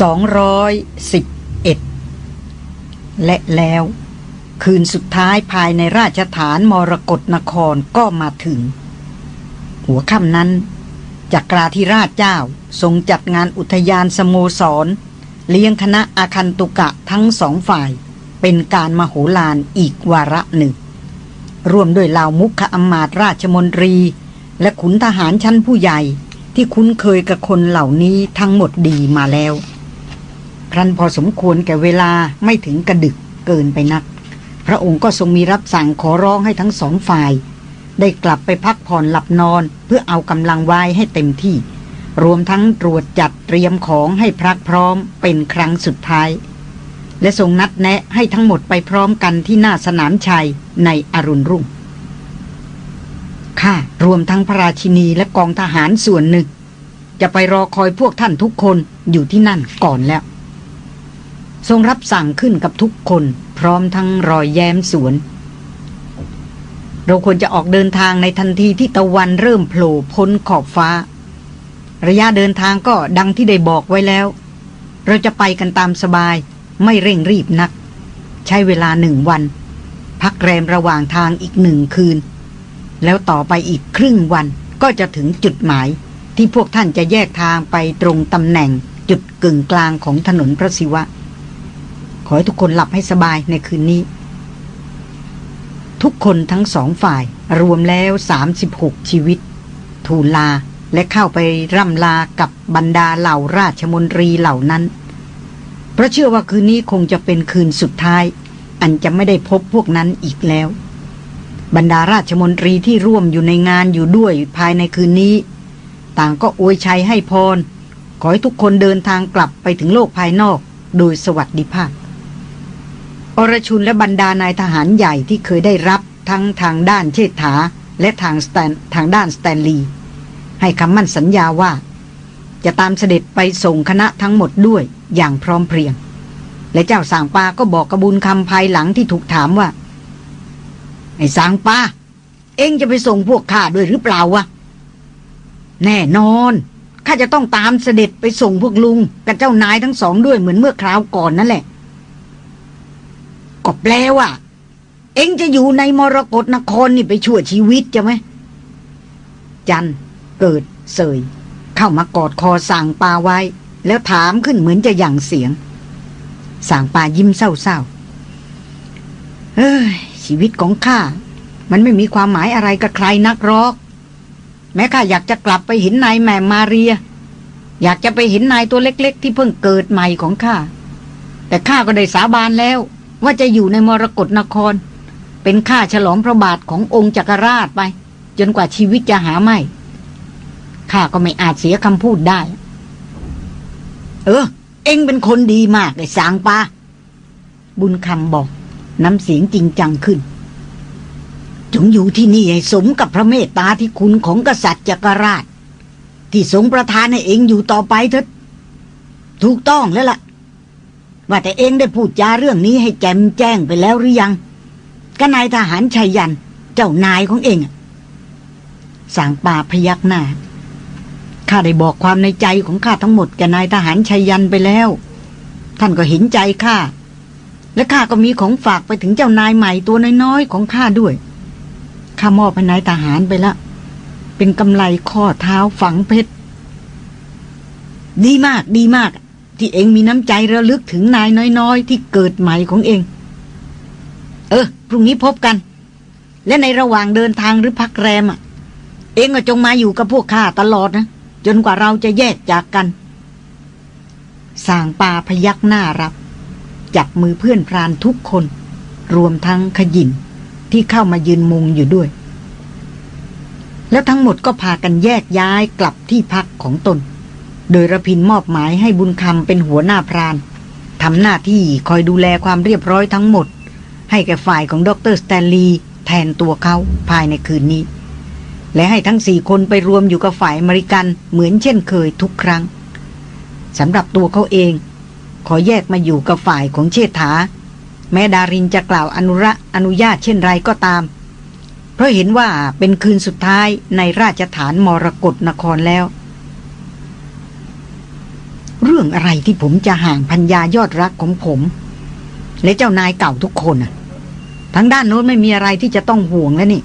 211 และแล้ว คืนสุดท้ายภายในราชฐานมรกรนครก็มาถึง หัวค่ำนั้นจักราธิราชเจ้าทรงจัดงานอุทยานสโมสร เลี้ยงคณะอาคันตุกะทั้งสองฝ่าย เป็นการมโหฬารอีกวาระหนึ่งร่วมด้วยเหล่ามุขอมาตราชมนตรี และขุนทหารชั้นผู้ใหญ่ที่คุ้นเคยกับคนเหล่านี้ทั้งหมดดีมาแล้ว ครั้นพอสมควรแก่เวลาไม่ถึงกระดึกเกินไปนัก พระองค์ก็ทรงมีรับสั่งขอร้องให้ทั้งสองฝ่าย ได้กลับไปพักผ่อนหลับนอนเพื่อเอากำลังไว้ให้เต็มที่ รวมทั้งตรวจจัดเตรียมของให้พรักพร้อมเป็นครั้งสุดท้าย และทรงนัดแนะให้ทั้งหมดไปพร้อมกันที่หน้าสนามชัยในอรุณรุ่งข้ารวมทั้งพระราชินีและกองทหารส่วนหนึ่ง จะไปรอคอยพวกท่านทุกคนอยู่ที่นั่นก่อนแล้ว ทรงรับสั่งขึ้นกับทุกคนพร้อมทั้งรอยแย้มสวน เราควรจะออกเดินทางในทันทีที่ตะวันเริ่มโผล่พ้นขอบฟ้า ระยะเดินทางก็ดังที่ได้บอกไว้แล้ว เราจะไปกันตามสบายไม่เร่งรีบนัก ใช้เวลาหนึ่งวัน พักแรมระหว่างทางอีกหนึ่งคืน แล้วต่อไปอีกครึ่งวันก็จะถึงจุดหมายที่พวกท่านจะแยกทางไปตรงตำแหน่งจุดกึ่งกลางของถนนพระศิวะ ขอให้ทุกคนหลับให้สบายในคืนนี้ ทุกคนทั้งสองฝ่ายรวมแล้ว 36 ชีวิต ทูลาและเข้าไปร่ำลากับบรรดาเหล่าราชมนตรีเหล่านั้น เพราะเชื่อว่าคืนนี้คงจะเป็นคืนสุดท้าย อันจะไม่ได้พบพวกนั้นอีกแล้ว บรรดาราชมนตรีที่ร่วมอยู่ในงานอยู่ด้วยภายในคืนนี้ ต่างก็อวยชัยให้พร ขอให้ทุกคนเดินทางกลับไปถึงโลกภายนอกโดยสวัสดิภาพ อรชุนและบรรดานายทหารใหญ่ที่เคยได้รับทั้งทางด้านเชษฐา และทางสแตนทางด้านสแตนลีย์ให้คำมั่นสัญญาว่า จะตามเสด็จไปส่งคณะทั้งหมดด้วยอย่างพร้อมเพรียง และเจ้าสางปาก็บอกกระบุญคำภายหลังที่ถูกถามว่า ไอ้สางปาเอ็งจะไปส่งพวกข้าด้วยหรือเปล่าวะแน่นอนข้าจะต้องตามเสด็จไปส่งพวกลุงกับเจ้านายทั้งสองด้วยเหมือนเมื่อคราวก่อนนั่นแหละ ก็แปลว่า เอ็งจะอยู่ในมรกรนครนี่ไปชั่วชีวิตจะไหม จันเกิดเสย เข้ามากอดคอสั่งปาไว้ แล้วถามขึ้นเหมือนจะหยั่งเสียงสั่งปายิ้มเศร้าๆเฮ้ยชีวิตของข้า มันไม่มีความหมายอะไรกับใครนักหรอก แม้ข้าอยากจะกลับไปเห็นนายแม่มาเรีย อยากจะไปเห็นนายตัวเล็ก ๆ ที่เพิ่งเกิดใหม่ของข้าแต่ข้าก็ได้สาบานแล้ว ว่าจะอยู่ในมรกรนคร เป็นข้าฉลองพระบาทขององค์จักรราชไป จนกว่าชีวิตจะหาไม่ข้าก็ไม่อาจเสียคำพูดได้ เออ เอ็งเป็นคนดีมากไอ้สางปาบุญคำบอกน้ำเสียงจริงจังขึ้น จงอยู่ที่นี่ให้สมกับพระเมตตาที่คุณของกษัตริย์จักรราช ที่ทรงประทานให้เองอยู่ต่อไปเถิดถูกต้องแล้วละ่ะ ว่าแต่เองได้พูดจาเรื่องนี้ให้แจมแจ้งไปแล้วหรือยังก็นายทหารชัยยัน เจ้านายของเองสางป่าพยักหน้าข้าได้บอกความในใจของข้าทั้งหมดแกนายทหารชัยยันไปแล้ว ท่านก็เห็นใจข้าและข้าก็มีของฝากไปถึงเจ้านายใหม่ตัวน้อยๆของข้าด้วยข้ามอบให้นายทหารไปละ เป็นกำไลข้อเท้าฝังเพชรดีมากดีมาก ที่เองมีน้ำใจระลึกถึงนายน้อยๆ ที่เกิดใหม่ของเอง เออ พรุ่งนี้พบกัน และในระหว่างเดินทางหรือพักแรมอะ เองก็จงมาอยู่กับพวกข้าตลอดนะ จนกว่าเราจะแยกจากกันสางปาพยักหน้ารับ จับมือเพื่อนพรานทุกคน รวมทั้งขยินที่เข้ามายืนมุงอยู่ด้วย แล้วทั้งหมดก็พากันแยกย้ายกลับที่พักของตน โดยรพินทร์มอบหมายให้บุญคำเป็นหัวหน้าพรานทำหน้าที่คอยดูแลความเรียบร้อยทั้งหมด ให้แก่ฝ่ายของดรสแตนลีย์แทนตัวเขาภายในคืนนี้ และให้ทั้งสี่คนไปรวมอยู่กับฝ่ายอเมริกันเหมือนเช่นเคยทุกครั้งสำหรับตัวเขาเอง ขอแยกมาอยู่กับฝ่ายของเชษฐา แม้ดารินจะกล่าวอนุระอนุญาตเช่นไรก็ตาม เพราะเห็นว่าเป็นคืนสุดท้ายในราชฐานมรกรนครแล้ว เรื่องอะไรที่ผมจะห่างพัญญายอดรักของผม และเจ้านายเก่าทุกคนน่ะทางด้านโน้นไม่มีอะไรที่จะต้องห่วงแล้วนี่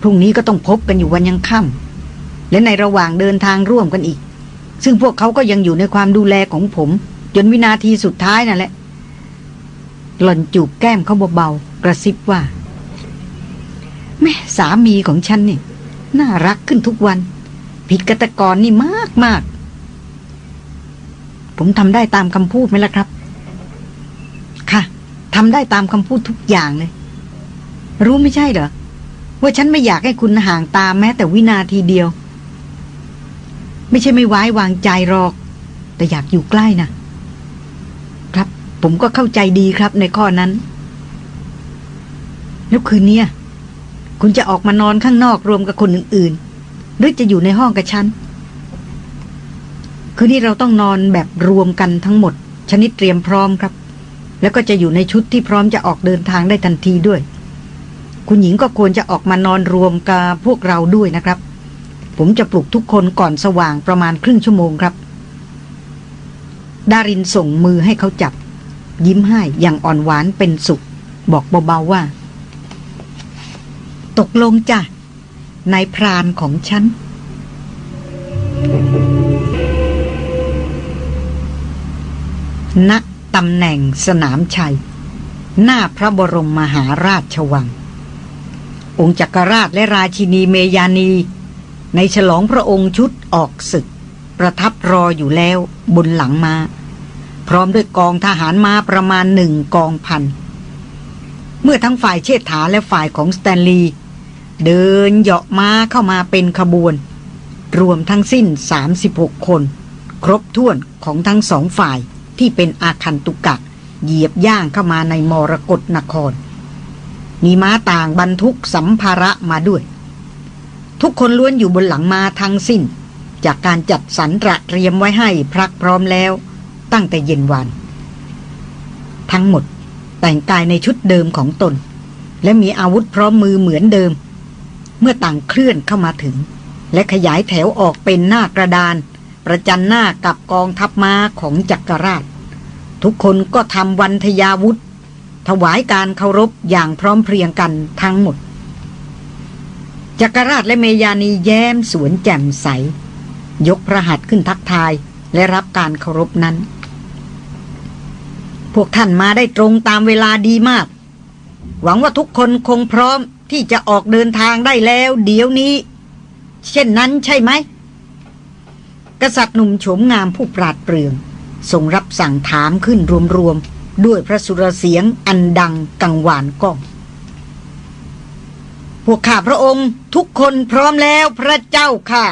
พรุ่งนี้ก็ต้องพบกันอยู่วันยังค่ำและในระหว่างเดินทางร่วมกันอีก ซึ่งพวกเขาก็ยังอยู่ในความดูแลของผม จนวินาทีสุดท้ายนั่นแหละ หล่อนจูบแก้มเขาเบาๆกระซิบว่า แม่สามีของฉันนี่ น่ารักขึ้นทุกวัน ผิดกตกรนี่มากมาก ผมทำได้ตามคำพูดไหมล่ะครับ ค่ะทำได้ตามคำพูดทุกอย่างเลย รู้ไม่ใช่เหรอ ว่าฉันไม่อยากให้คุณห่างตามแม้แต่วินาทีเดียว ไม่ใช่ไม่ไว้วางใจหรอก แต่อยากอยู่ใกล้นะ ครับ ผมก็เข้าใจดีครับในข้อนั้น แล้วคืนนี้คุณจะออกมานอนข้างนอกรวมกับคนอื่น ๆ หรือจะอยู่ในห้องกับฉัน คืนนี้เราต้องนอนแบบรวมกันทั้งหมด ชนิดเตรียมพร้อมครับ แล้วก็จะอยู่ในชุดที่พร้อมจะออกเดินทางได้ทันทีด้วย คุณหญิงก็ควรจะออกมานอนรวมกับพวกเราด้วยนะครับ ผมจะปลุกทุกคนก่อนสว่างประมาณครึ่งชั่วโมงครับ ดารินส่งมือให้เขาจับ ยิ้มให้อย่างอ่อนหวานเป็นสุข บอกเบาๆว่า ตกลงจ้ะนายพรานของฉัน ณตำแหน่งสนามชัย หน้าพระบรมมหาราชวัง องค์จักรราชและราชินีเมยานี ในฉลองพระองค์ชุดออกศึก ประทับรออยู่แล้วบนหลังมา้า พร้อมด้วยกองทหารมาประมาณหนึ่งกองพัน เมื่อทั้งฝ่ายเชษฐาและฝ่ายของสแตนลีย์เดินเหาะม้าเข้ามาเป็นขบวน รวมทั้งสิ้น 36 คน ครบถ้วนของทั้งสองฝ่าย ที่เป็นอาคันตุกะเหยียบย่างเข้ามาในมรกรนคร มีม้าต่างบรรทุกสัมภาระมาด้วย ทุกคนล้วนอยู่บนหลังม้าทั้งสิ้น จากการจัดสรรตระเตรียมไว้ให้พรักพร้อมแล้ว ตั้งแต่เย็นวัน ทั้งหมดแต่งกายในชุดเดิมของตน และมีอาวุธพร้อมมือเหมือนเดิม เมื่อต่างเคลื่อนเข้ามาถึง และขยายแถวออกเป็นหน้ากระดาน ประจันหน้ากับกองทัพม้าของจักรราช ทุกคนก็ทำวันทยาวุธ ถวายการเคารพอย่างพร้อมเพรียงกันทั้งหมด จักรราชและเมยานีแย้มสวนแจ่มใส ยกพระหัตถ์ขึ้นทักทายและรับการเคารพนั้น พวกท่านมาได้ตรงตามเวลาดีมาก หวังว่าทุกคนคงพร้อมที่จะออกเดินทางได้แล้ว เดี๋ยวนี้ เช่นนั้นใช่ไหม กษัตริย์หนุ่มโฉมงามผู้ปราดเปรื่อง ทรงรับสั่งถามขึ้นรวมๆ ด้วยพระสุรเสียงอันดังกังวานก้อง พวกข้าพระองค์ทุกคนพร้อมแล้วพระเจ้าค่ะ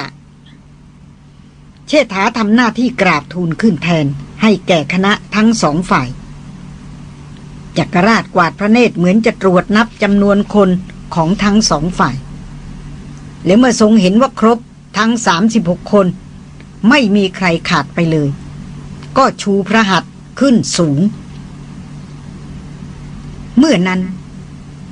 เชษฐาทำหน้าที่กราบทูลขึ้นแทน ให้แก่คณะทั้งสองฝ่าย จักรราชกวาดพระเนตรเหมือนจะตรวจนับจำนวนคนของทั้งสองฝ่าย และเมื่อทรงเห็นว่าครบทั้ง 36 คน ไม่มีใครขาดไปเลย ก็ชูพระหัตถ์ขึ้นสูง เมื่อนั้น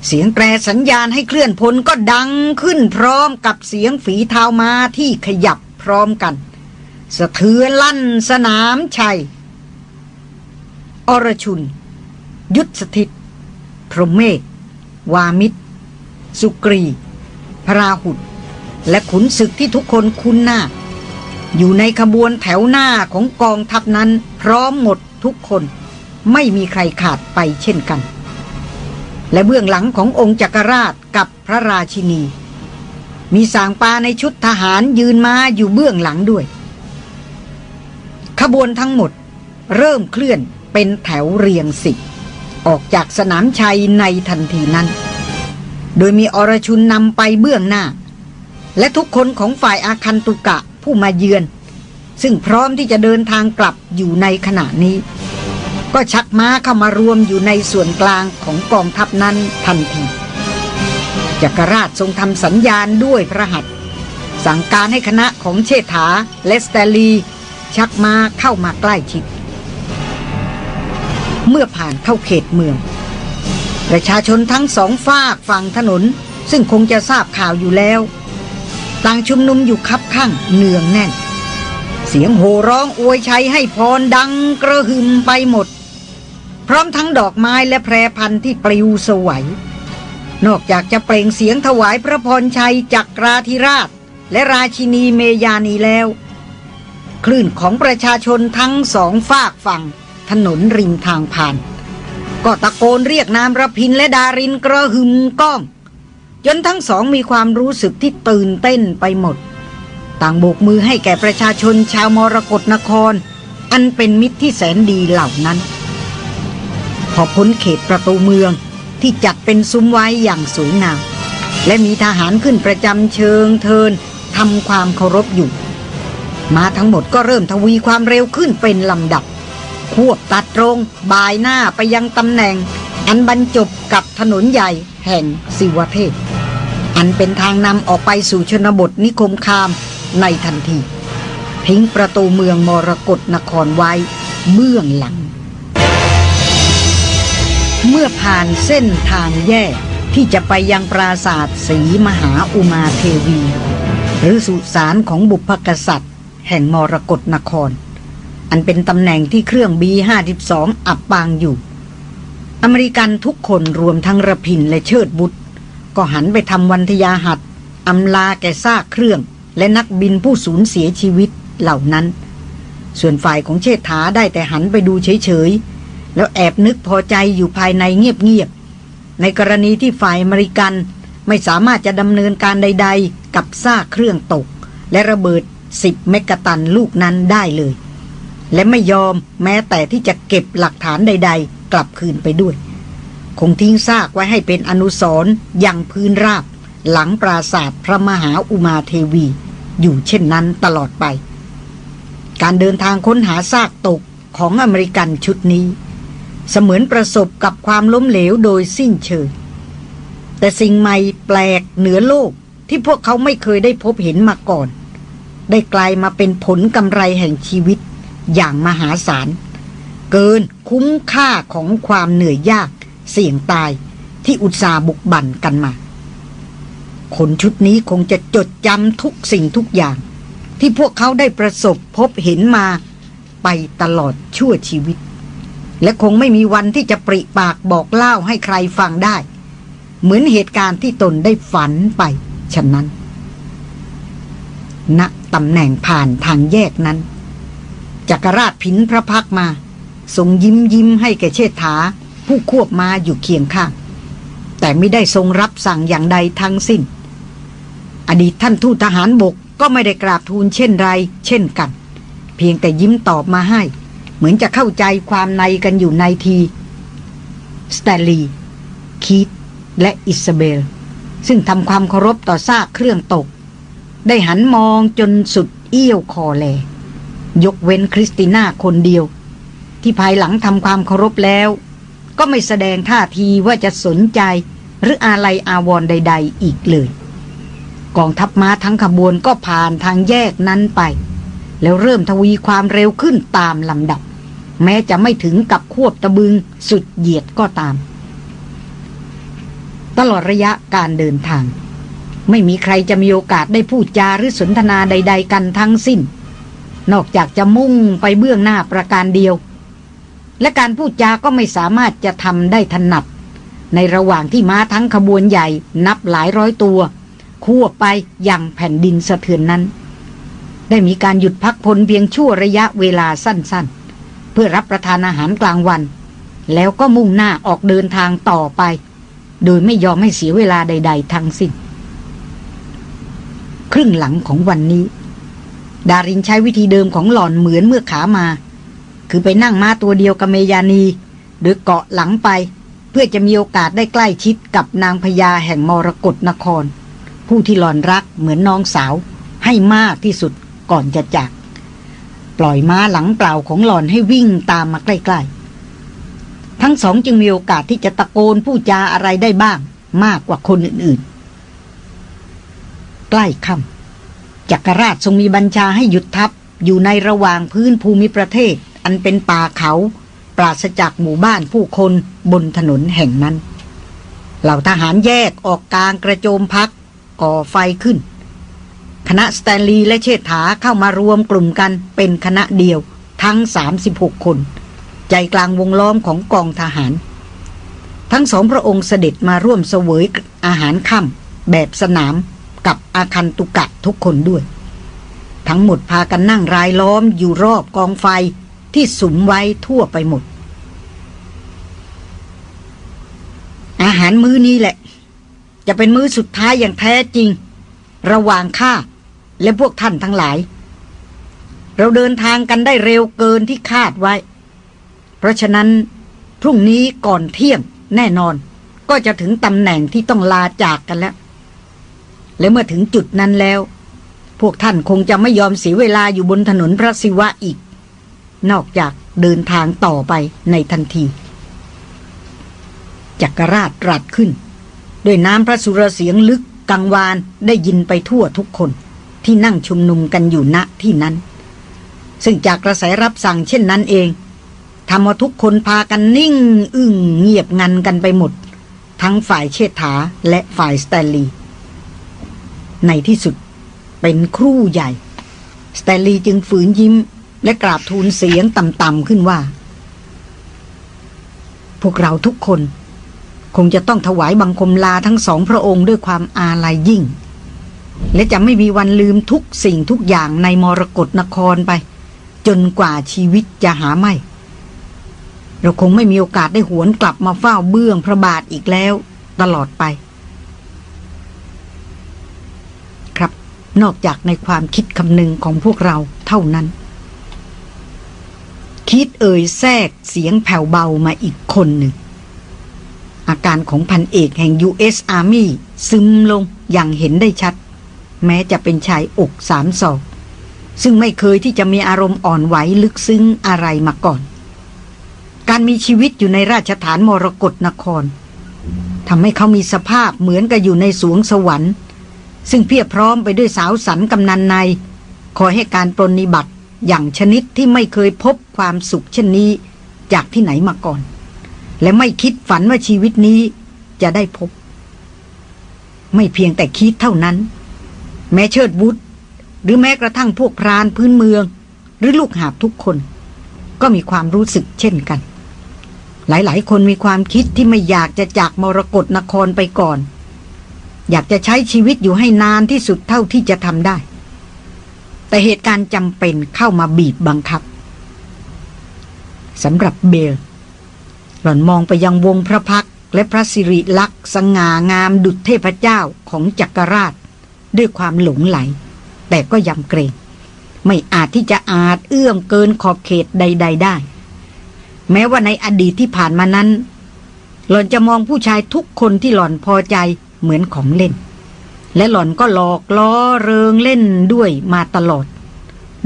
เสียงแตรสัญญาณให้เคลื่อนพลก็ดังขึ้นพร้อมกับเสียงฝีเท้ามาที่ขยับพร้อมกัน สะเทือนลั่นสนามชัย อรชุน ยุทธสถิต พรหมเมฆวามิตร สุกรีพระราหุดและขุนศึกที่ทุกคนคุ้นหน้า อยู่ในขบวนแถวหน้าของกองทัพนั้น พร้อมหมดทุกคนไม่มีใครขาดไปเช่นกัน และเบื้องหลังขององค์จักรราชกับพระราชินี มีสางปาในชุดทหารยืนมาอยู่เบื้องหลังด้วย ขบวนทั้งหมดเริ่มเคลื่อนเป็นแถวเรียงสิบออกจากสนามชัยในทันทีนั้น โดยมีอรชุนนำไปเบื้องหน้า และทุกคนของฝ่ายอาคันตุกะ ผู้มาเยือน ซึ่งพร้อมที่จะเดินทางกลับอยู่ในขณะนี้ ก็ชักม้าเข้ามารวมอยู่ในส่วนกลางของกองทัพนั้นทันทีจักรราชทรงทำสัญญาณด้วยพระหัตถ์สั่งการให้คณะของเชษฐาและสเตลี ชักม้าเข้ามาใกล้ชิด เมื่อผ่านเข้าเขตเมือง ประชาชนทั้งสองฝากฝั่งถนน ซึ่งคงจะทราบข่าวอยู่แล้ว ต่างชุมนุมอยู่คับข้างเนืองแน่น เสียงโห่ร้องอวยชัยให้พรดังกระหึ่มไปหมด พร้อมทั้งดอกไม้และแพรพันธุ์ที่ปลิวสวยนอกจากจะเปล่งเสียงถวายพระพรชัยจากราธิราช และราชินีเมยานีแล้ว คลื่นของประชาชนทั้งสองฝากฝั่ง ถนนริมทางผ่าน ก็ตะโกนเรียกนามระพินและดารินกระหึ่มก้อง จนทั้งสองมีความรู้สึกที่ตื่นเต้นไปหมด ต่างโบกมือให้แก่ประชาชนชาวมรกรนคร อันเป็นมิตรที่แสนดีเหล่านั้น พอพ้นเขตประตูเมืองที่จัดเป็นซุ้มไว้อย่างสวยงามและมีทหารขึ้นประจำเชิงเทินทำความเคารพอยู่ มาทั้งหมดก็เริ่มทวีความเร็วขึ้นเป็นลำดับ ควบตัดตรงบ่ายหน้าไปยังตำแหน่ง อันบรรจบกับถนนใหญ่แห่งสิวเทพ อันเป็นทางนำออกไปสู่ชนบทนิคมคามในทันที ทิ้งประตูเมืองมรกรนครไว้เบื้องหลัง เมื่อผ่านเส้นทางแยกที่จะไปยังปราสาทสีมหาอุมาเทวี หรือสุสานของบุพกษัตริย์ แห่งมรกรนคร อันเป็นตำแหน่งที่เครื่อง B52 อับปางอยู่ อเมริกันทุกคนรวมทั้งระพินและเชิดบุตร ก็หันไปทำวันทยาหัดอำลาแก่ซากเครื่อง และนักบินผู้สูญเสียชีวิตเหล่านั้น ส่วนฝ่ายของเชษฐาได้แต่หันไปดูเฉยๆ แล้วแอบนึกพอใจอยู่ภายในเงียบๆ ในกรณีที่ฝ่ายอเมริกันไม่สามารถจะดำเนินการใด ๆ กับซากเครื่องตก และระเบิด10เมกะตันลูกนั้นได้เลย และไม่ยอมแม้แต่ที่จะเก็บหลักฐานใด ๆ กลับคืนไปด้วย คงทิ้งซากไว้ให้เป็นอนุสรณ์อย่างพื้นราบ หลังปราศาสตร์พระมหาอุมาเทวี อยู่เช่นนั้นตลอดไป การเดินทางค้นหาซากตกของอเมริกันชุดนี้ เสมือนประสบกับความล้มเหลวโดยสิ้นเชิงแต่สิ่งใหม่แปลกเหนือโลกที่พวกเขาไม่เคยได้พบเห็นมาก่อน ได้กลายมาเป็นผลกำไรแห่งชีวิตอย่างมหาศาล เกินคุ้มค่าของความเหนื่อยยาก เสี่ยงตายที่อุตสาบุกบั่นกันมา คนชุดนี้คงจะจดจำทุกสิ่งทุกอย่าง ที่พวกเขาได้ประสบพบเห็นมา ไปตลอดชั่วชีวิต และคงไม่มีวันที่จะปริปากบอกเล่าให้ใครฟังได้ เหมือนเหตุการณ์ที่ตนได้ฝันไปฉะนั้นณตำแหน่งผ่านทางแยกนั้นจักรราชผินพระพักมาทรงยิ้มยิ้มให้แก่เชษฐา ผู้ควบมาอยู่เคียงข้าง แต่ไม่ได้ทรงรับสั่งอย่างใดทั้งสิ้น อดีตท่านทูตทหารบกก็ไม่ได้กราบทูลเช่นไร เช่นกัน เพียงแต่ยิ้มตอบมาให้ เหมือนจะเข้าใจความในกันอยู่ในทีสแตลีคีตและอิสเบล ซึ่งทำความเคารพต่อซากเครื่องตก ได้หันมองจนสุดเอี้ยวคอแล ยกเว้นคริสติน่าคนเดียว ที่ภายหลังทำความเคารพแล้ว ก็ไม่แสดงท่าทีว่าจะสนใจ หรืออะไรอาวร์ใด ๆ อีกเลย กองทัพม้าทั้งขบวนก็ผ่านทางแยกนั้นไป แล้วเริ่มทวีความเร็วขึ้นตามลำดับ แม้จะไม่ถึงกับควบตะบึงสุดเหยียดก็ตาม ตลอดระยะการเดินทาง ไม่มีใครจะมีโอกาสได้พูดจาหรือสนทนาใด ๆ กันทั้งสิ้น นอกจากจะมุ่งไปเบื้องหน้าประการเดียว และการพูดจาก็ไม่สามารถจะทำได้ถนัด ในระหว่างที่ม้าทั้งขบวนใหญ่นับหลายร้อยตัว คั่วไปอย่างแผ่นดินสะเทือนนั้น ได้มีการหยุดพักพลเพียงชั่วระยะเวลาสั้นๆ เพื่อรับประทานอาหารกลางวัน แล้วก็มุ่งหน้าออกเดินทางต่อไป โดยไม่ยอมให้เสียเวลาใด ๆ ทั้งสิ้น ครึ่งหลังของวันนี้ ดารินใช้วิธีเดิมของหล่อนเหมือนเมื่อขามา คือไปนั่งม้าตัวเดียวกับเมยานี หรือเกาะหลังไป เพื่อจะมีโอกาสได้ใกล้ชิดกับนางพญาแห่งมรกรนคร ผู้ที่หลอนรักเหมือนน้องสาว ให้มากที่สุดก่อนจะจาก ปล่อยม้าหลังเปล่าของหลอนให้วิ่งตามมาใกล้ๆ ทั้งสองจึงมีโอกาสที่จะตะโกนผู้จาอะไรได้บ้าง มากกว่าคนอื่นๆ ใกล้ค่ำจักรราชทรงมีบัญชาให้หยุดทัพอยู่ในระหว่างพื้นภูมิประเทศ อันเป็นป่าเขาปราศจากหมู่บ้านผู้คนบนถนนแห่งนั้น เหล่าทหารแยกออกกลางกระโจมพักก่อไฟขึ้น คณะสแตนลีย์และเชษฐาเข้ามารวมกลุ่มกันเป็นคณะเดียวทั้ง 36 คน ใจกลางวงล้อมของกองทหาร ทั้งสองพระองค์เสด็จมาร่วมเสวยอาหารค่ำแบบสนามกับอาคันตุกะทุกคนด้วย ทั้งหมดพากันนั่งรายล้อมอยู่รอบกองไฟ ที่สุมไว้ทั่วไปหมด อาหารมื้อนี้แหละ จะเป็นมื้อสุดท้ายอย่างแท้จริง ระหว่างข้าและพวกท่านทั้งหลาย เราเดินทางกันได้เร็วเกินที่คาดไว้ เพราะฉะนั้นพรุ่งนี้ก่อนเที่ยงแน่นอน ก็จะถึงตำแหน่งที่ต้องลาจากกันแล้ว และเมื่อถึงจุดนั้นแล้ว พวกท่านคงจะไม่ยอมเสียเวลาอยู่บนถนนพระศิวะอีก นอกจากเดินทางต่อไปในทันที จักรราชตรัสขึ้น ด้วยน้ำพระสุรเสียงลึกกังวานได้ยินไปทั่วทุกคนที่นั่งชุมนุมกันอยู่ณที่นั้น ซึ่งจากกระแสรับสั่งเช่นนั้นเองทำให้ทุกคนพากันนิ่ง อึ้งเงียบงันกันไปหมด ทั้งฝ่ายเชษฐาและฝ่ายสแตนลี ในที่สุดเป็นครู่ใหญ่ สแตนลีจึงฝืนยิ้ม และกราบทูลเสียงต่ำๆขึ้นว่า พวกเราทุกคน คงจะต้องถวายบังคมลาทั้งสองพระองค์ด้วยความอาลัยยิ่ง และจะไม่มีวันลืมทุกสิ่งทุกอย่างในมรกรนครไป จนกว่าชีวิตจะหาไม่ เราคงไม่มีโอกาสได้หวนกลับมาเฝ้าเบื้องพระบาทอีกแล้ว ตลอดไปครับ นอกจากในความคิดคำนึงของพวกเราเท่านั้น คิดเอ่ยแทรกเสียงแผ่วเบามาอีกคนหนึ่ง อาการของพันเอกแห่ง U.S. Army ซึมลงอย่างเห็นได้ชัด แม้จะเป็นชายอกสามศอกซึ่งไม่เคยที่จะมีอารมณ์อ่อนไหวลึกซึ้งอะไรมาก่อน การมีชีวิตอยู่ในราชฐานมรกรนครทำให้เขามีสภาพเหมือนกับอยู่ในสวงสวรรค์ ซึ่งเพียบพร้อมไปด้วยสาวสันกำนันใน คอยให้การปรนนิบัติ อย่างชนิดที่ไม่เคยพบความสุขเช่นนี้ จากที่ไหนมาก่อน และไม่คิดฝันว่าชีวิตนี้จะได้พบ ไม่เพียงแต่คิดเท่านั้น แม้เชิดวุฒหรือแม้กระทั่งพวกพรานพื้นเมือง หรือลูกหาบทุกคน ก็มีความรู้สึกเช่นกัน หลายๆ คนมีความคิดที่ไม่อยากจะจากมรกรนครไปก่อน อยากจะใช้ชีวิตอยู่ให้นานที่สุดเท่าที่จะทำได้ แต่เหตุการณ์จำเป็นเข้ามาบีบบังคับสำหรับเบล หล่อนมองไปยังวงพระพักและพระสิริลักษณ์สง่างามดุจเทพเจ้าของจักรราช ด้วยความหลงไหล แต่ก็ยำเกรง ไม่อาจที่จะอาจเอื้อมเกินขอบเขตใด ๆ ได้ แม้ว่าในอดีตที่ผ่านมานั้น หล่อนจะมองผู้ชายทุกคนที่หล่อนพอใจเหมือนของเล่น และหล่อนก็หลอกล้อเริงเล่นด้วยมาตลอด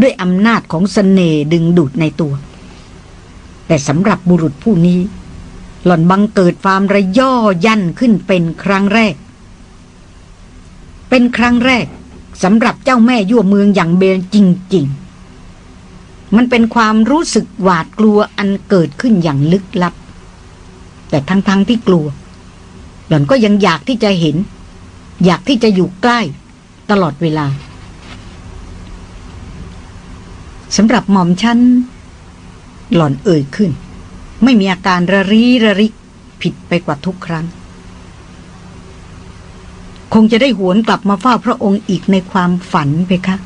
ด้วยอำนาจของสเสน่ห์ดึงดูดในตัว แต่สำหรับบุรุษผู้นี้ หล่อนบังเกิดความระย่อยั่นขึ้นเป็นครั้งแรก เป็นครั้งแรกสำหรับเจ้าแม่ยั่วเมืองอย่างเบลจริง ๆ มันเป็นความรู้สึกหวาดกลัวอันเกิดขึ้นอย่างลึกลับ แต่ทั้งๆทที่กลัว หล่อนก็ยังอยากที่จะเห็น อยากที่จะอยู่ใกล้ ตลอดเวลาสำหรับหม่อมฉัน หล่อนเอ่ยขึ้น ไม่มีอาการระรีระริก ผิดไปกว่าทุกครั้ง คงจะได้หวนกลับมาเฝ้าพระองค์อีกในความฝันไปคะ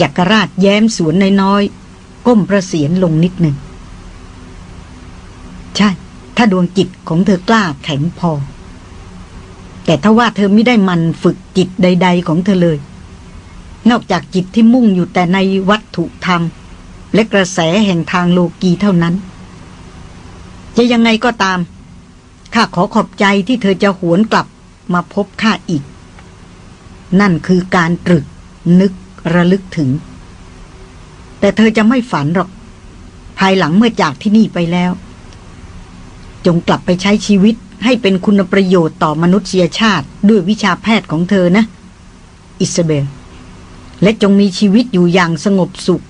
จักรราชแย้มสวนน้อยๆก้มประเสียนลงนิดหนึ่ง ใช่ ถ้าดวงจิตของเธอกล้าแข็งพอ แต่ถ้าว่าเธอไม่ได้มันฝึกจิตใด ๆ ของเธอเลย นอกจากจิตที่มุ่งอยู่แต่ในวัตถุธรรม และกระแสแห่งทางโลกีเท่านั้น จะยังไงก็ตามข้าขอขอบใจที่เธอจะหวนกลับมาพบข้าอีก นั่นคือการตรึกนึกระลึกถึง แต่เธอจะไม่ฝันหรอก ภายหลังเมื่อจากที่นี่ไปแล้ว จงกลับไปใช้ชีวิต ให้เป็นคุณประโยชน์ต่อมนุษยชาติด้วยวิชาแพทย์ของเธอนะ อิสเบล และจงมีชีวิตอยู่อย่างสงบสุข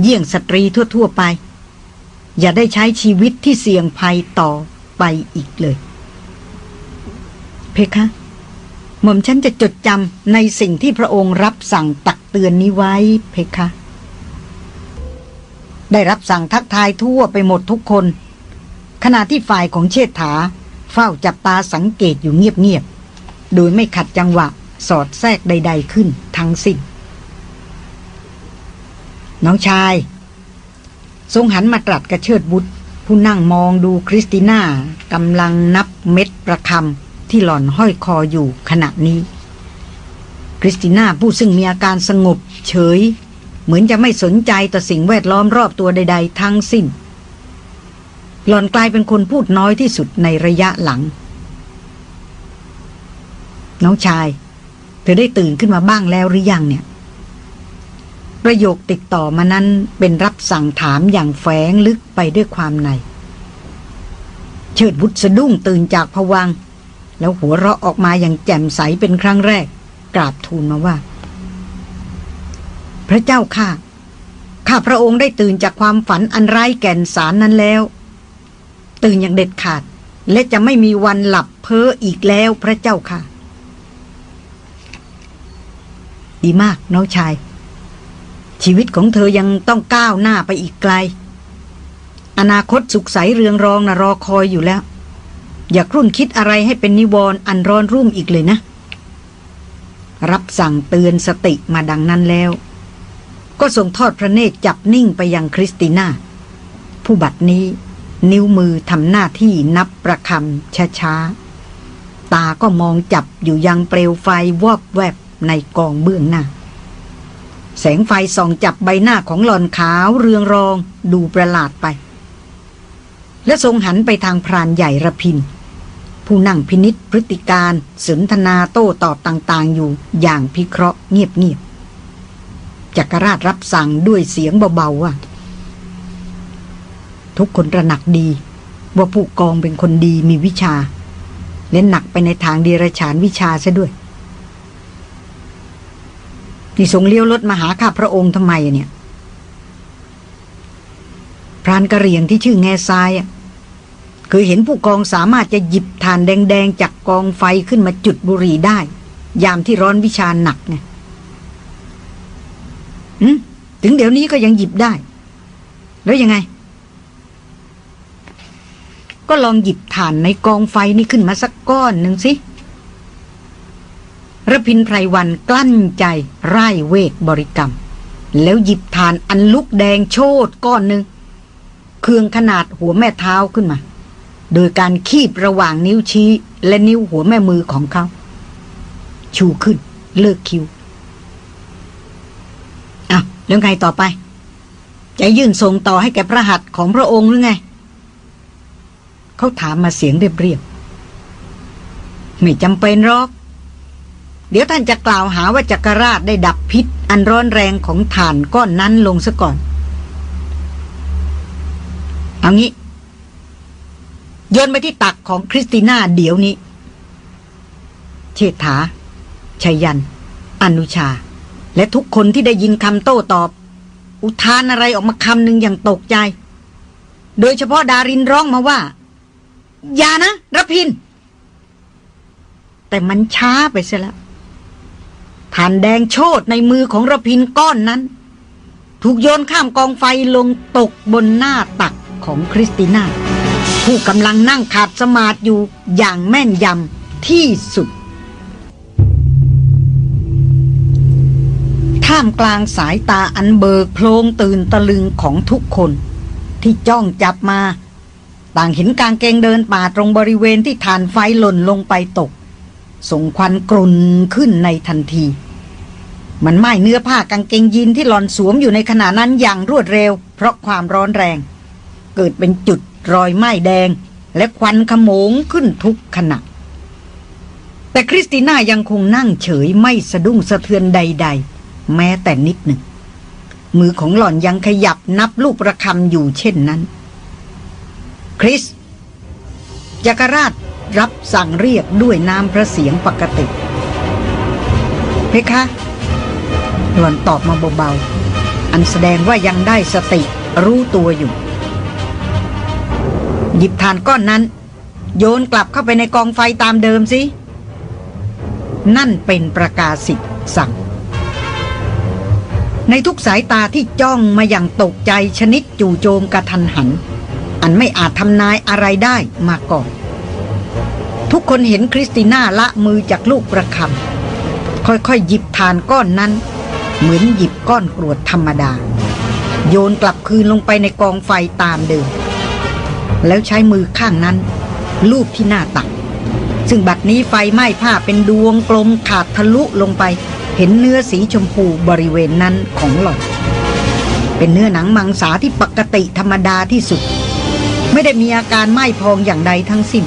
เยี่ยงสตรีทั่ว ๆ ไป อย่าได้ใช้ชีวิตที่เสี่ยงภัยต่อไปอีกเลย เพคะหม่อมฉันจะจดจำในสิ่งที่พระองค์รับสั่งตักเตือนนี้ไว้เพคะ ได้รับสั่งทักทายทั่วไปหมดทุกคน ขณะที่ฝ่ายของเชษฐา เฝ้าจับตาสังเกตอยู่เงียบๆ โดยไม่ขัดจังหวะสอดแทรกใด ๆขึ้นทั้งสิ้นน้องชาย ทรงหันมาตรัสกระเชิดบุตรผู้นั่งมองดูคริสติน่ากำลังนับเม็ดประคำที่หล่อนห้อยคออยู่ขณะนี้ คริสติน่าผู้ซึ่งมีอาการสงบเฉย เหมือนจะไม่สนใจต่อสิ่งแวดล้อมรอบตัวใด ๆ ทั้งสิ้น หล่อนกลายเป็นคนพูดน้อยที่สุดในระยะหลัง น้องชาย เธอได้ตื่นขึ้นมาบ้างแล้วหรือยังเนี่ย ประโยคติดต่อมานั้นเป็นรับสั่งถามอย่างแฝงลึกไปด้วยความใน เชิดบุตรสะดุ้งตื่นจากผวัง แล้วหัวเราะออกมาอย่างแจ่มใสเป็นครั้งแรก กราบทูลมาว่า พระเจ้าข้าข้าพระองค์ได้ตื่นจากความฝันอันไร้แก่นสารนั้นแล้ว ตื่นอย่างเด็ดขาด และจะไม่มีวันหลับเพ้ออีกแล้วพระเจ้าค่ะ ดีมากน้องชาย ชีวิตของเธอยังต้องก้าวหน้าไปอีกไกล อนาคตสุขใสเรืองรองนะรอคอยอยู่แล้ว อย่าครุ่นคิดอะไรให้เป็นนิวรณ์อันร้อนรุ่มอีกเลยนะ รับสั่งเตือนสติมาดังนั้นแล้ว ก็ส่งทอดพระเนตรจับนิ่งไปยังคริสติน่าผู้บัดนี้ นิ้วมือทำหน้าที่นับประคำช้าๆ ตาก็มองจับอยู่ยังเปลวไฟวอบแวบในกองเบื้องหน้า แสงไฟส่องจับใบหน้าของหลอนขาวเรืองรองดูประหลาดไป และทรงหันไปทางพรานใหญ่ระพิน ผู้นั่งพินิษพฤติการสนทนาโต้ตอบต่างๆ อยู่อย่างพิเคราะห์เงียบๆจักรราชรับสั่งด้วยเสียงเบาๆว่า ทุกคนระหนักดี ว่าผู้กองเป็นคนดีมีวิชา และหนักไปในทางเดรัจฉานวิชาซะด้วยนี่ทรงเลี้ยวรถมาหาข้าพระองค์ทำไมเนี่ย พรานกระเรียงที่ชื่อแง่ทรายเคยเห็นผู้กองสามารถจะหยิบถ่านแดงๆจากกองไฟขึ้นมาจุดบุหรี่ได้ ยามที่ร้อนวิชาหนักไงถึงเดี๋ยวนี้ก็ยังหยิบได้ แล้วยังไง ก็ลองหยิบถ่านในกองไฟนี่ขึ้นมาสักก้อนหนึ่งสิระพินไพรวันกลั้นใจไร้เวทบริกรรม แล้วหยิบถ่านอันลุกแดงโชดก้อนหนึ่งเครื่องขนาดหัวแม่เท้าขึ้นมา โดยการคีบระหว่างนิ้วชี้ และนิ้วหัวแม่มือของเขา ชูขึ้น เลิกคิวอะแล้วไงต่อไป จะยื่นส่งต่อให้แก่พระหัตถ์ของพระองค์หรือไง เขาถามมาเสียงเรียบๆไม่จำเป็นหรอก เดี๋ยวท่านจะกล่าวหาว่าจักรราชได้ดับพิษ อันร้อนแรงของฐานก้อนนั้นลงซะก่อน เอางี้โยนไปที่ตักของคริสติน่าเดี๋ยวนี้ เชษฐาชัยยัน อนุชา และทุกคนที่ได้ยินคำโต้ตอบ อุทานอะไรออกมาคำหนึ่งอย่างตกใจ โดยเฉพาะดารินร้องมาว่า อย่านะรพิน แต่มันช้าไปเสียแล้วฐานแดงโชดในมือของระพินก้อนนั้น ถูกโยนข้ามกองไฟลงตกบนหน้าตักของคริสติน่า ผู้กำลังนั่งขาดสมาธิอยู่อย่างแม่นยำที่สุด ท่ามกลางสายตาอันเบิกโพลงตื่นตะลึงของทุกคน ที่จ้องจับมา ต่างเห็นกางเกงเดินป่าตรงบริเวณที่ฐานไฟหล่นลงไปตก ส่งควันกรุ่นขึ้นในทันที มันไหม้เนื้อผ้ากางเกงยีนที่หลอนสวมอยู่ในขณะนั้นอย่างรวดเร็ว เพราะความร้อนแรง เกิดเป็นจุดรอยไหม้แดง และควันขโมงขึ้นทุกขณะ แต่คริสติน่ายังคงนั่งเฉยไม่สะดุ้งสะเทือนใด ๆ แม้แต่นิดหนึ่งมือของหล่อนยังขยับนับลูกประคำอยู่เช่นนั้น คริสจักรราชรับสั่งเรียกด้วยน้ำพระเสียงปกติ เพคะหล่อนตอบมาเบาๆ อันแสดงว่ายังได้สติรู้ตัวอยู่ หยิบฐานก้อนนั้น โยนกลับเข้าไปในกองไฟตามเดิมสิ นั่นเป็นประกาศสิทธิ์สั่ง ในทุกสายตาที่จ้องมาอย่างตกใจชนิดจู่โจมกระทันหัน อันไม่อาจทำนายอะไรได้มาก่อน ทุกคนเห็นคริสติน่าละมือจากลูกประคำค่อยๆหยิบฐานก้อนนั้น เหมือนหยิบก้อนกรวดธรรมดา โยนกลับคืนลงไปในกองไฟตามเดิม แล้วใช้มือข้างนั้น ลูบที่หน้าตัก ซึ่งบัดนี้ไฟไหม้ผ้าเป็นดวงกลมขาดทะลุลงไป เห็นเนื้อสีชมพูบริเวณนั้นของหล่อนเป็นเนื้อหนังมังสาที่ปกติธรรมดาที่สุด ไม่ได้มีอาการไหม้พองอย่างใดทั้งสิ้น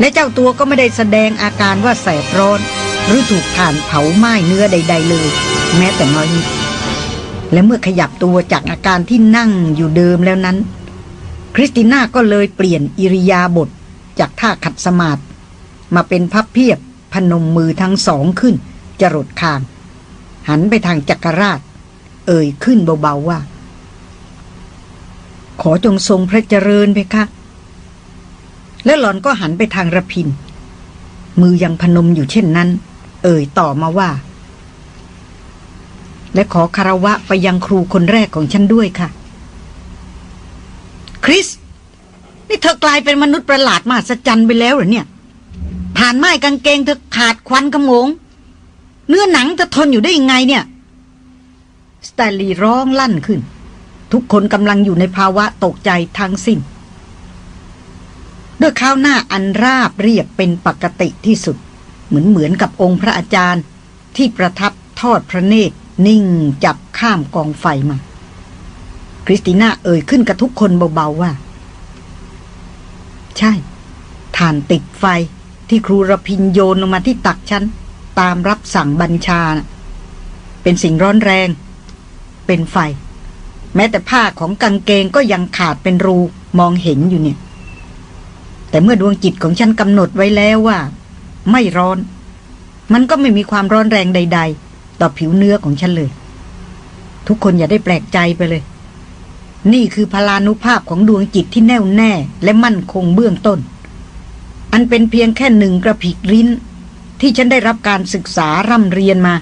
และเจ้าตัวก็ไม่ได้แสดงอาการว่าแสบร้อน หรือถูกถ่านเผาไหม้เนื้อใด ๆ เลย แม้แต่น้อยนิดและเมื่อขยับตัวจากอาการที่นั่งอยู่เดิมแล้วนั้น คริสติน่าก็เลยเปลี่ยนอิริยาบถจากท่าขัดสมาธิมาเป็นพับเพียบพนมมือทั้งสองขึ้น จรดคาง หันไปทางจักรราช เอ่ยขึ้นเบาๆว่า ขอจงทรงพระเจริญไปคะ แล้วหลอนก็หันไปทางระพิน มือยังพนมอยู่เช่นนั้น เอ่ยต่อมาว่า และขอคารวะไปยังครูคนแรกของฉันด้วยค่ะ คริส นี่เธอกลายเป็นมนุษย์ประหลาดมหัศจรรย์ไปแล้วหรอเนี่ย ผ่านไม้กางเกงเธอขาดควันกระมงเนื้อหนังจะทนอยู่ได้ยังไงเนี่ยสแตลลีร้องลั่นขึ้น ทุกคนกำลังอยู่ในภาวะตกใจทั้งสิ้น ด้วยข้าวหน้าอันราบเรียบเป็นปกติที่สุด เหมือนเหมือนกับองค์พระอาจารย์ ที่ประทับทอดพระเนตรนิ่งจับข้ามกองไฟมา คริสติน่าเอ่ยขึ้นกับทุกคนเบาๆว่า ใช่ฐานติดไฟที่ครูระพินโยนลงมาที่ตักฉัน ตามรับสั่งบัญชานะเป็นสิ่งร้อนแรง เป็นไฟ แม้แต่ผ้าของกางเกงก็ยังขาดเป็นรูมองเห็นอยู่เนี่ย แต่เมื่อดวงจิตของฉันกำหนดไว้แล้วว่า ไม่ร้อน มันก็ไม่มีความร้อนแรงใด ๆ ต่อผิวเนื้อของฉันเลย ทุกคนอย่าได้แปลกใจไปเลย นี่คือพลานุภาพของดวงจิตที่แน่วแน่และมั่นคงเบื้องต้น อันเป็นเพียงแค่หนึ่งกระผิกลิ้น ที่ฉันได้รับการศึกษาร่ำเรียนมา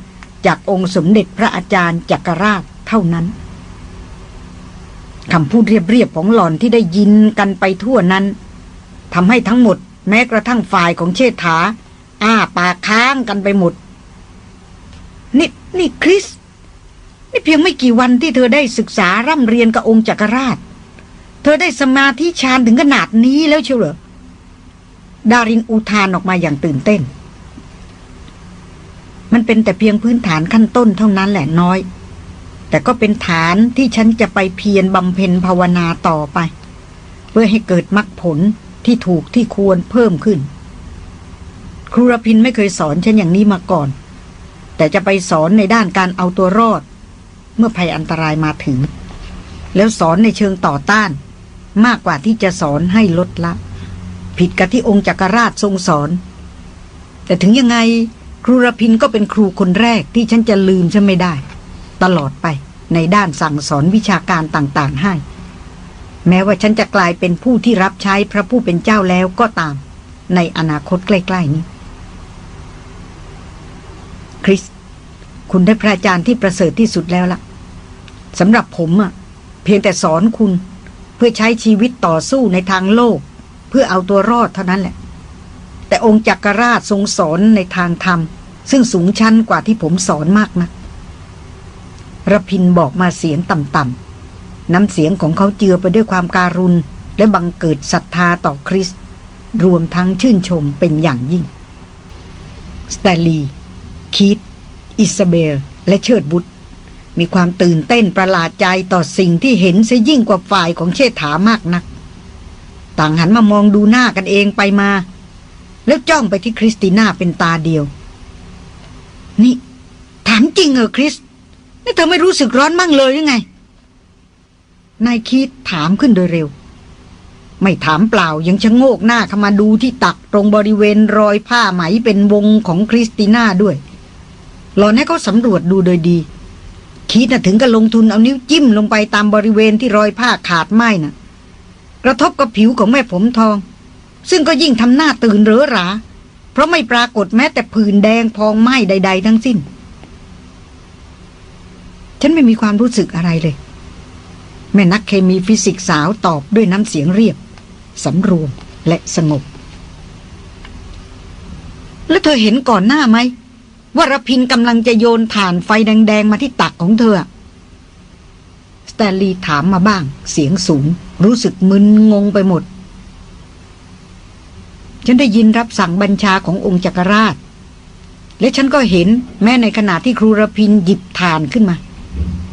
จากองค์สมเด็จพระอาจารย์จักรราชเท่านั้น คำพูดเรียบๆของหล่อนที่ได้ยินกันไปทั่วนั้นทำให้ทั้งหมดแม้กระทั่งฝ่ายของเชษฐา อ้าปากค้างกันไปหมด นี่นี่คริส นี่เพียงไม่กี่วันที่เธอได้ศึกษาร่ำเรียนกับองค์จักรราช เธอได้สมาธิฌานถึงขนาดนี้แล้วเชียวเหรอ ดารินอุทานออกมาอย่างตื่นเต้น มันเป็นแต่เพียงพื้นฐานขั้นต้นเท่านั้นแหละน้อย แต่ก็เป็นฐานที่ฉันจะไปเพียรบำเพ็ญภาวนาต่อไป เพื่อให้เกิดมรรคผลที่ถูกที่ควรเพิ่มขึ้น ครูรพินไม่เคยสอนฉันอย่างนี้มาก่อน แต่จะไปสอนในด้านการเอาตัวรอด เมื่อภัยอันตรายมาถึง แล้วสอนในเชิงต่อต้าน มากกว่าที่จะสอนให้ลดละ ผิดกับที่องค์จักรราชทรงสอน แต่ถึงยังไงครูรพินก็เป็นครูคนแรกที่ฉันจะลืมฉันไม่ได้ ตลอดไปในด้านสั่งสอนวิชาการต่างๆ ให้ แม้ว่าฉันจะกลายเป็นผู้ที่รับใช้พระผู้เป็นเจ้าแล้วก็ตาม ในอนาคตใกล้ ๆ นี้ คริส คุณได้พระอาจารย์ที่ประเสริฐที่สุดแล้วล่ะสำหรับผมอะเพียงแต่สอนคุณเพื่อใช้ชีวิตต่อสู้ในทางโลก เพื่อเอาตัวรอดเท่านั้นแหละ แต่องค์จักรราชทรงสอนในทางธรรม ซึ่งสูงชั้นกว่าที่ผมสอนมากนะ ระพินบอกมาเสียงต่ำๆน้ำเสียงของเขาเจือไปด้วยความการุณ และบังเกิดศรัทธาต่อคริส รวมทั้งชื่นชมเป็นอย่างยิ่ง สแตลีคีตอิซาเบล และเชิดบุตรมีความตื่นเต้นประหลาดใจต่อสิ่งที่เห็นซะยิ่งกว่าฝ่ายของเชษฐามากนัก ต่างหันมามองดูหน้ากันเองไปมา แล้วจ้องไปที่คริสติน่าเป็นตาเดียว นี่ ถามจริงเหรอคริส นี่เธอไม่รู้สึกร้อนมั่งเลยยังไง นายคิดถามขึ้นโดยเร็ว ไม่ถามเปล่ายังชะโงกหน้าเข้ามาดูที่ตักตรงบริเวณรอยผ้าไหมเป็นวงของคริสติน่าด้วย หลอนให้เขาสำรวจดูโดยดี คิดน่ะถึงกับลงทุนเอานิ้วจิ้มลงไปตามบริเวณที่รอยผ้าขาดไหมน่ะ กระทบกับผิวของแม่ผมทอง ซึ่งก็ยิ่งทำหน้าตื่นเรอราพราะไม่ปรากฏแม้แต่ผื่นแดงพองไหมใด ๆ ทั้งสิ้น ฉันไม่มีความรู้สึกอะไรเลย แม่นักเคมีฟิสิกสาวตอบด้วยน้ำเสียงเรียบ สำรวมและสงบ แล้วเธอเห็นก่อนหน้าไหมว่ารพินกำลังจะโยนถ่านไฟแดงๆมาที่ตักของเธอ สแตนลีย์ถามมาบ้าง เสียงสูง รู้สึกมึนงงไปหมด ฉันได้ยินรับสั่งบัญชาขององค์จักรราช และฉันก็เห็นแม้ในขณะที่ครูรพินหยิบถ่านขึ้นมา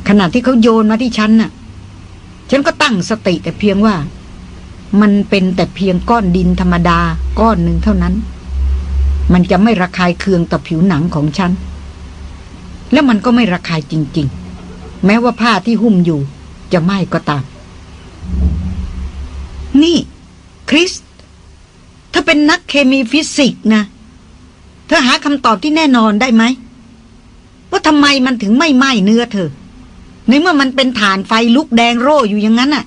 ขณะที่เขาโยนมาที่ฉันน่ะ ฉันก็ตั้งสติแต่เพียงว่า มันเป็นแต่เพียงก้อนดินธรรมดาก้อนหนึ่งเท่านั้น มันจะไม่ระคายเคืองต่อผิวหนังของฉัน และมันก็ไม่ระคายจริง ๆ แม้ว่าผ้าที่หุ้มอยู่ จะไหม้ก็ตาม นี่ คริสเธอเป็นนักเคมีฟิสิกส์นะ เธอหาคำตอบที่แน่นอนได้ไหมว่าทำไมมันถึงไม่ไหม้เนื้อเธอ ในเมื่อมันเป็นฐานไฟลุกแดงโร่อยู่อย่างนั้นน่ะ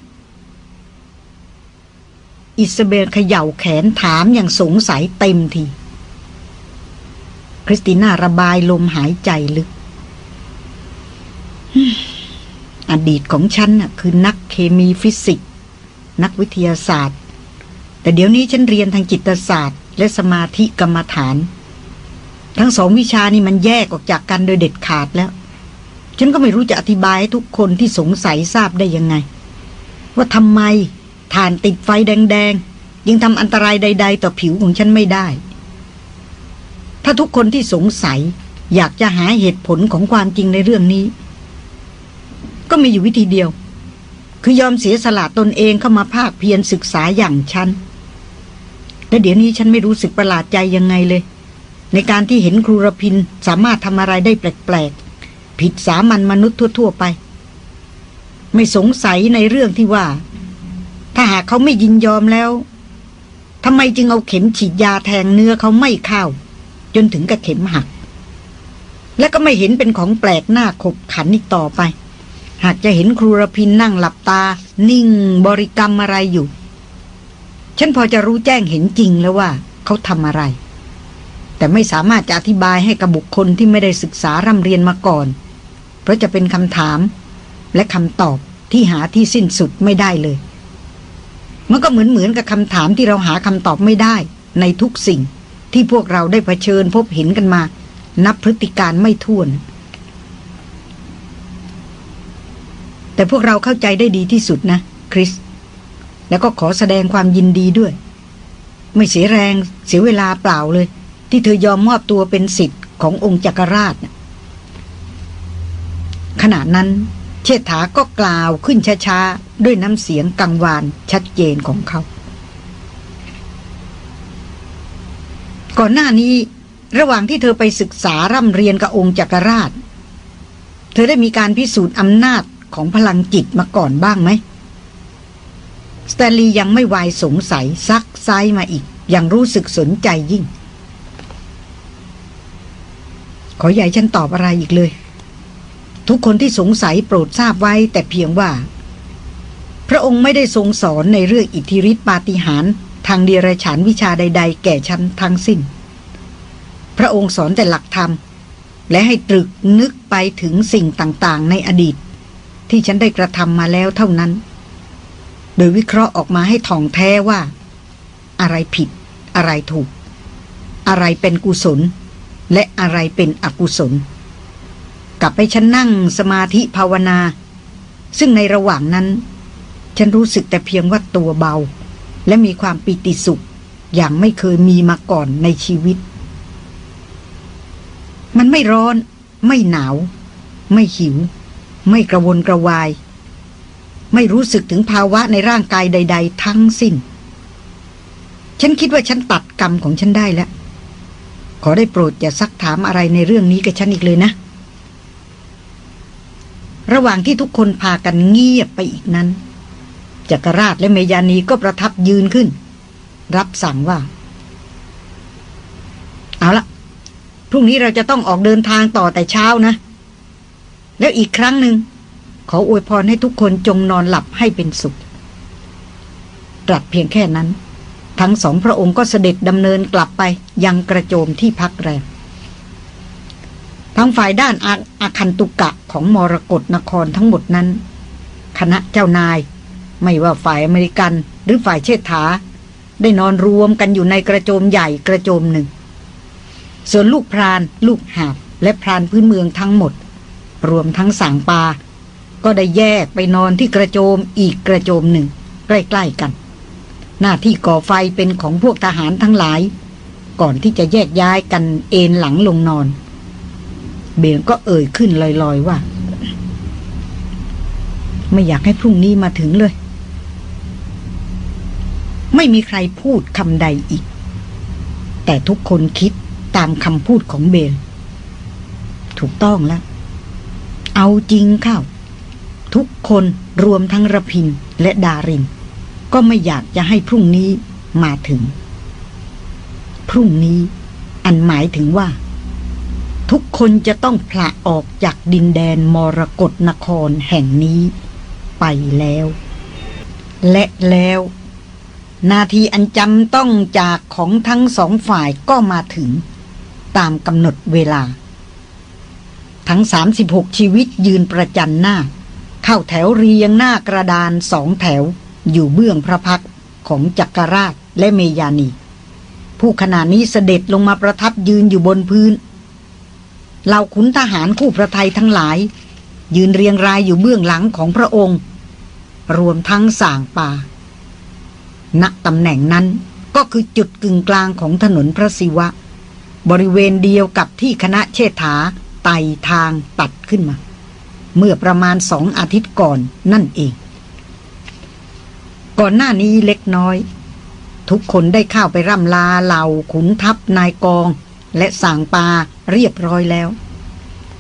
อิสเบลเขย่าแขนถามอย่างสงสัยเต็มที คริสติน่าระบายลมหายใจลึก อดีตของฉันน่ะ คือนักเคมีฟิสิกส์นักวิทยาศาสตร์ แต่เดี๋ยวนี้ฉันเรียนทางจิตศาสตร์ และสมาธิกรรมฐาน ทั้งสองวิชานี่มันแยกออกจากกันโดยเด็ดขาดแล้ว ฉันก็ไม่รู้จะอธิบายให้ทุกคนที่สงสัยทราบได้ยังไง ว่าทำไมถ่านติดไฟแดงๆ ยังทำอันตรายใด ๆ ต่อผิวของฉันไม่ได้ ถ้าทุกคนที่สงสัย อยากจะหาเหตุผลของความจริงในเรื่องนี้ ก็มีอยู่วิธีเดียว คือยอมเสียสละตนเองเข้ามาภาคเพียรศึกษาอย่างฉันและเดี๋ยวนี้ฉันไม่รู้สึกประหลาดใจยังไงเลย ในการที่เห็นครูรพินสามารถทำอะไรได้แปลกๆ ผิดสามัญมนุษย์ทั่ว ๆ ไป ไม่สงสัยในเรื่องที่ว่า ถ้าหากเขาไม่ยินยอมแล้วทำไมจึงเอาเข็มฉีดยาแทงเนื้อเขาไม่เข้า จนถึงกับเข็มหัก และก็ไม่เห็นเป็นของแปลกหน้าขบขันอีกต่อไป หากจะเห็นครูรพินนั่งหลับตา นิ่งบริกรรมอะไรอยู่ ฉันพอจะรู้แจ้งเห็นจริงแล้วว่าเขาทำอะไรแต่ไม่สามารถจะอธิบายให้กับบุคคลที่ไม่ได้ศึกษาร่ำเรียนมาก่อน ราะจะเป็นคำถามและคำตอบที่หาที่สิ้นสุดไม่ได้เลย มันก็เหมือนเหมือนกับคำถามที่เราหาคำตอบไม่ได้ ในทุกสิ่งที่พวกเราได้เผชิญพบเห็นกันมา นับพฤติการไม่ถ้วน แต่พวกเราเข้าใจได้ดีที่สุดนะ คริส แล้วก็ขอแสดงความยินดีด้วย ไม่เสียแรงเสียเวลาเปล่าเลย ที่เธอยอมมอบตัวเป็นสิทธิ์ขององค์จักรราชนะ ขณะนั้นเชษฐาก็กล่าวขึ้นช้าๆ ด้วยน้ำเสียงกังวานชัดเจนของเขา ก่อนหน้านี้ระหว่างที่เธอไปศึกษาร่ำเรียนกับองค์จักรราช เธอได้มีการพิสูจน์อำนาจของพลังจิตมาก่อนบ้างไหมสแตนลีย์ยังไม่วายสงสัยซักไซมาอีก ยังรู้สึกสนใจยิ่ง ขอใหญ่ฉันตอบอะไรอีกเลย ทุกคนที่สงสัยโปรดทราบไว้แต่เพียงว่า พระองค์ไม่ได้ทรงสอนในเรื่องอิทธิฤทธิปาฏิหาริย์ทางเดียรฉานวิชาใด ๆ แก่ฉันทั้งสิ้น พระองค์สอนแต่หลักธรรม และให้ตรึกนึกไปถึงสิ่งต่างๆ ในอดีต ที่ฉันได้กระทำมาแล้วเท่านั้น โดยวิเคราะห์ออกมาให้ท่องแท้ว่า อะไรผิด อะไรถูก อะไรเป็นกุศล และอะไรเป็นอกุศล กลับไปฉันนั่งสมาธิภาวนา ซึ่งในระหว่างนั้น ฉันรู้สึกแต่เพียงว่าตัวเบา และมีความปิติสุข อย่างไม่เคยมีมาก่อนในชีวิต มันไม่ร้อน ไม่หนาว ไม่หิว ไม่กระวนกระวาย ไม่รู้สึกถึงภาวะในร่างกายใด ๆ ทั้งสิ้น ฉันคิดว่าฉันตัดกรรมของฉันได้แล้ว ขอได้โปรดอย่าซักถามอะไรในเรื่องนี้กับฉันอีกเลยนะ ระหว่างที่ทุกคนพากันเงียบไปอีกนั้นจักรราชและเมยานีก็ประทับยืนขึ้น รับสั่งว่า เอาละพรุ่งนี้เราจะต้องออกเดินทางต่อแต่เช้านะ แล้วอีกครั้งหนึ่งขออวยพรให้ทุกคนจงนอนหลับให้เป็นสุขตรัสเพียงแค่นั้น ทั้งสองพระองค์ก็เสด็จดำเนินกลับไปยังกระโจมที่พักแรม ทางฝ่ายด้านอาอาคันตุกะของมรกรนครทั้งหมดนั้น คณะเจ้านาย ไม่ว่าฝ่ายอเมริกันหรือฝ่ายเชษฐา ได้นอนรวมกันอยู่ในกระโจมใหญ่กระโจมหนึ่ง ส่วนลูกพราน ลูกหาบและพรานพื้นเมืองทั้งหมด รวมทั้งสางปา ก็ได้แยกไปนอนที่กระโจมอีกกระโจมหนึ่ง ใกล้ๆกัน หน้าที่ก่อไฟเป็นของพวกทหารทั้งหลาย ก่อนที่จะแยกย้ายกันเอนหลังลงนอน เบลก็เอ่ยขึ้นลอยๆว่า ไม่อยากให้พรุ่งนี้มาถึงเลย ไม่มีใครพูดคำใดอีก แต่ทุกคนคิดตามคำพูดของเบล ถูกต้องแล้ว เอาจริงเข้า ทุกคนรวมทั้งระพินและดาริน ก็ไม่อยากจะให้พรุ่งนี้มาถึง พรุ่งนี้อันหมายถึงว่า ทุกคนจะต้องผละออกจากดินแดนมรกรนครแห่งนี้ไปแล้ว และแล้ว นาทีอันจำต้องจากของทั้งสองฝ่ายก็มาถึง ตามกำหนดเวลา ทั้ง 36 ชีวิตยืนประจันหน้า เข้าแถวเรียงหน้ากระดานสองแถวอยู่เบื้องพระพักของจักรราชและเมยานี ผู้ขณะนี้เสด็จลงมาประทับยืนอยู่บนพื้น เหล่าขุนทหารคู่พระไทยทั้งหลาย ยืนเรียงรายอยู่เบื้องหลังของพระองค์ รวมทั้งส่างป่า ณตำแหน่งนั้นก็คือจุดกึ่งกลางของถนนพระศิวะ บริเวณเดียวกับที่คณะเชษฐาไต่ทางตัดขึ้นมา เมื่อประมาณสองอาทิตย์ก่อนนั่นเอง ก่อนหน้านี้เล็กน้อย ทุกคนได้เข้าไปร่ำลาเหล่าขุนทัพนายกอง และสั่งปาเรียบร้อยแล้ว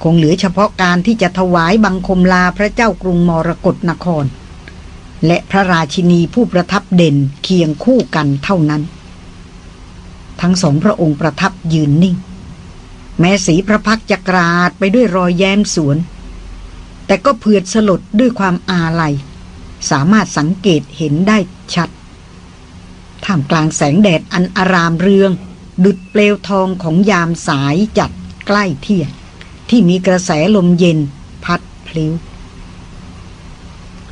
คงเหลือเฉพาะการที่จะถวายบังคมลาพระเจ้ากรุงมรกรนคร และพระราชินีผู้ประทับเด่นเคียงคู่กันเท่านั้น ทั้งสองพระองค์ประทับยืนนิ่ง แม้สีพระพักจะกราดไปด้วยรอยแย้มสวน แต่ก็เผือดสลดด้วยความอาลัย สามารถสังเกตเห็นได้ชัดท่ามกลางแสงแดดอันอารามเรือง ดุดเปลวทองของยามสายจัดใกล้เที่ยงที่มีกระแสลมเย็นพัดพลิ้ว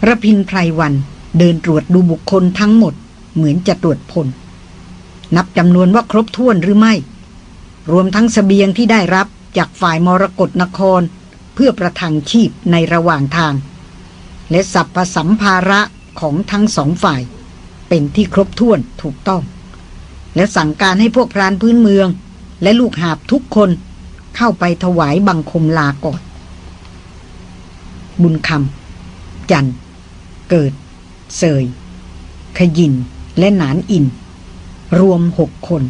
ระพินไพรวันเดินตรวจดูบุคคลทั้งหมด เหมือนจะตรวจพล นับจำนวนว่าครบถ้วนหรือไม่ รวมทั้งสเสบียงที่ได้รับจากฝ่ายมรกรนคร เพื่อประทังชีพในระหว่างทาง และสัพพสัมภาระของทั้งสองฝ่าย เป็นที่ครบถ้วนถูกต้อง และสั่งการให้พวกพรานพื้นเมือง และลูกหาบทุกคนเข้าไปถวายบังคมลาก่อน บุญคำจัน เกิด เสย ขยิน และหนานอิน รวมหกคน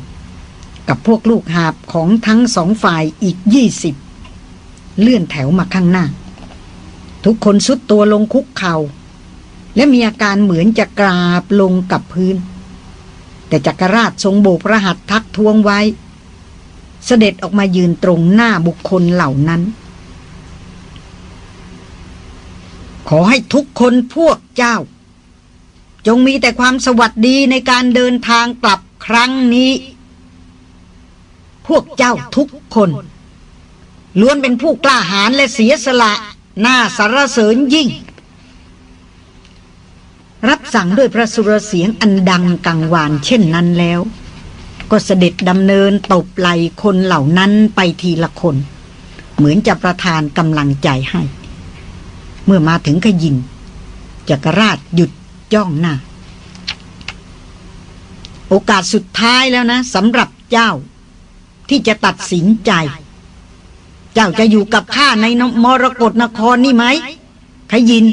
กับพวกลูกหาบของทั้งสองฝ่ายอีกยี่สิบเลื่อนแถวมาข้างหน้า ทุกคนสุดตัวลงคุกเขา่าและมีอาการเหมือนจะกราบลงกับพื้น แต่จักรราชทรงโบกรหัสทักท้วงไว้ เสด็จออกมายืนตรงหน้าบุคคลเหล่านั้น ขอให้ทุกคนพวกเจ้า จงมีแต่ความสวัสดีในการเดินทางกลับครั้งนี้ พวกเจ้าทุกคน ล้วนเป็นผู้กล้าหาญและเสียสละ หน่าสรรเสริญยิ่ง รับสั่งด้วยพระสุรเสียงอันดังกังวานเช่นนั้นแล้ว ก็เสด็จดำเนินตบไหลคนเหล่านั้นไปทีละคน เหมือนจะประทานกำลังใจให้ เมื่อมาถึงขยินจักรราชหยุดจ้องหน้า โอกาสสุดท้ายแล้วนะสำหรับเจ้าที่จะตัดสินใจ เจ้าจะอยู่กับข้าในมรกรนครนี่ไหมขยิน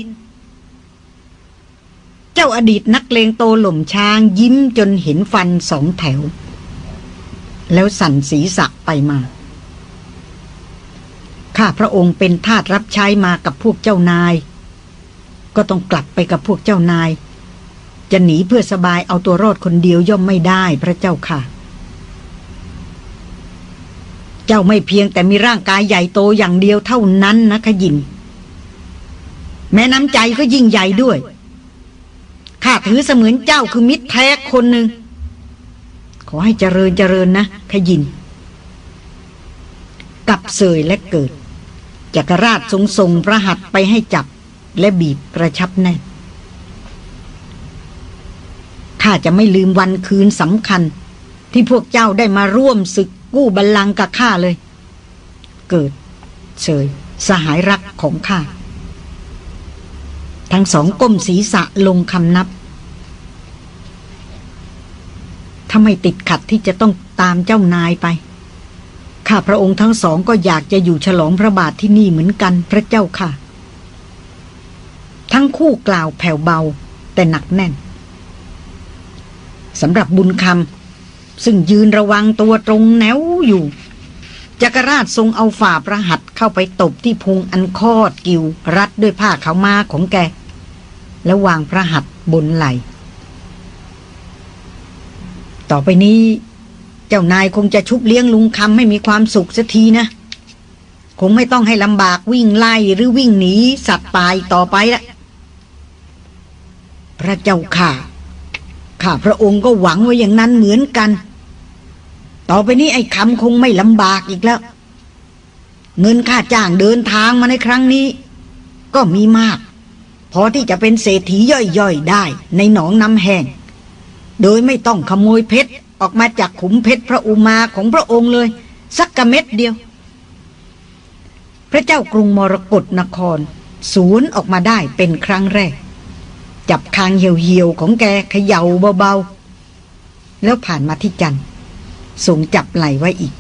เจ้าอดีตนักเลงโตหล่มช้างยิ้มจนเห็นฟันสองแถว แล้วสั่นศีรษะไปมาข้าพระองค์เป็นทาสรับใช้มากับพวกเจ้านาย ก็ต้องกลับไปกับพวกเจ้านาย จะหนีเพื่อสบายเอาตัวรอดคนเดียวย่อมไม่ได้พระเจ้าค่ะ เจ้าไม่เพียงแต่มีร่างกายใหญ่โตอย่างเดียวเท่านั้นนะขยิน แม้น้ำใจก็ยิ่งใหญ่ด้วย ข้าถือเสมือนเจ้าคือมิตรแท้คนหนึ่ง ขอให้เจริญเจริญนะขยิน กับเสยและเกิด จักรราชทรงส่งพระหัตไปให้จับและบีบกระชับแน่นข้าจะไม่ลืมวันคืนสำคัญ ที่พวกเจ้าได้มาร่วมศึกกู้บัลลังก์กับข้าเลย เกิดเฉยสหายรักของข้า ทั้งสองก้มศีรษะลงคำนับถ้าไม่ติดขัดที่จะต้องตามเจ้านายไป ข้าพระองค์ทั้งสองก็อยากจะอยู่ฉลองพระบาทที่นี่เหมือนกันพระเจ้าค่ะ ทั้งคู่กล่าวแผ่วเบาแต่หนักแน่นสำหรับบุญคำซึ่งยืนระวังตัวตรงแนวอยู่จักรราชทรงเอาฝ่าประหัตเข้าไปตบที่พุงอันคอดกิวรัดด้วยผ้าขาวมาของแก แล้ววางพระหัตถ์บนไหล ต่อไปนี้ เจ้านายคงจะชุบเลี้ยงลุงคำให้มีความสุขสักทีนะ คงไม่ต้องให้ลำบากวิ่งไล่หรือวิ่งหนีสัตว์ตายต่อไปละพระเจ้าค่ะข้าพระองค์ก็หวังไว้อย่างนั้นเหมือนกัน ต่อไปนี้ไอ้คำคงไม่ลำบากอีกแล้ว เงินค่าจ้างเดินทางมาในครั้งนี้ ก็มีมาก พอที่จะเป็นเศรษฐีย่อยๆได้ในหนองน้ำแห้ง โดยไม่ต้องขโมยเพชรออกมาจากขุมเพชรพระอุมาของพระองค์เลย สักกระเม็ดเดียว พระเจ้ากรุงมรกรนครสูนออกมาได้เป็นครั้งแรก จับคางเหี่ยวๆของแกเขย่าเบาๆ แล้วผ่านมาที่จันส่งจับไหลไว้อีก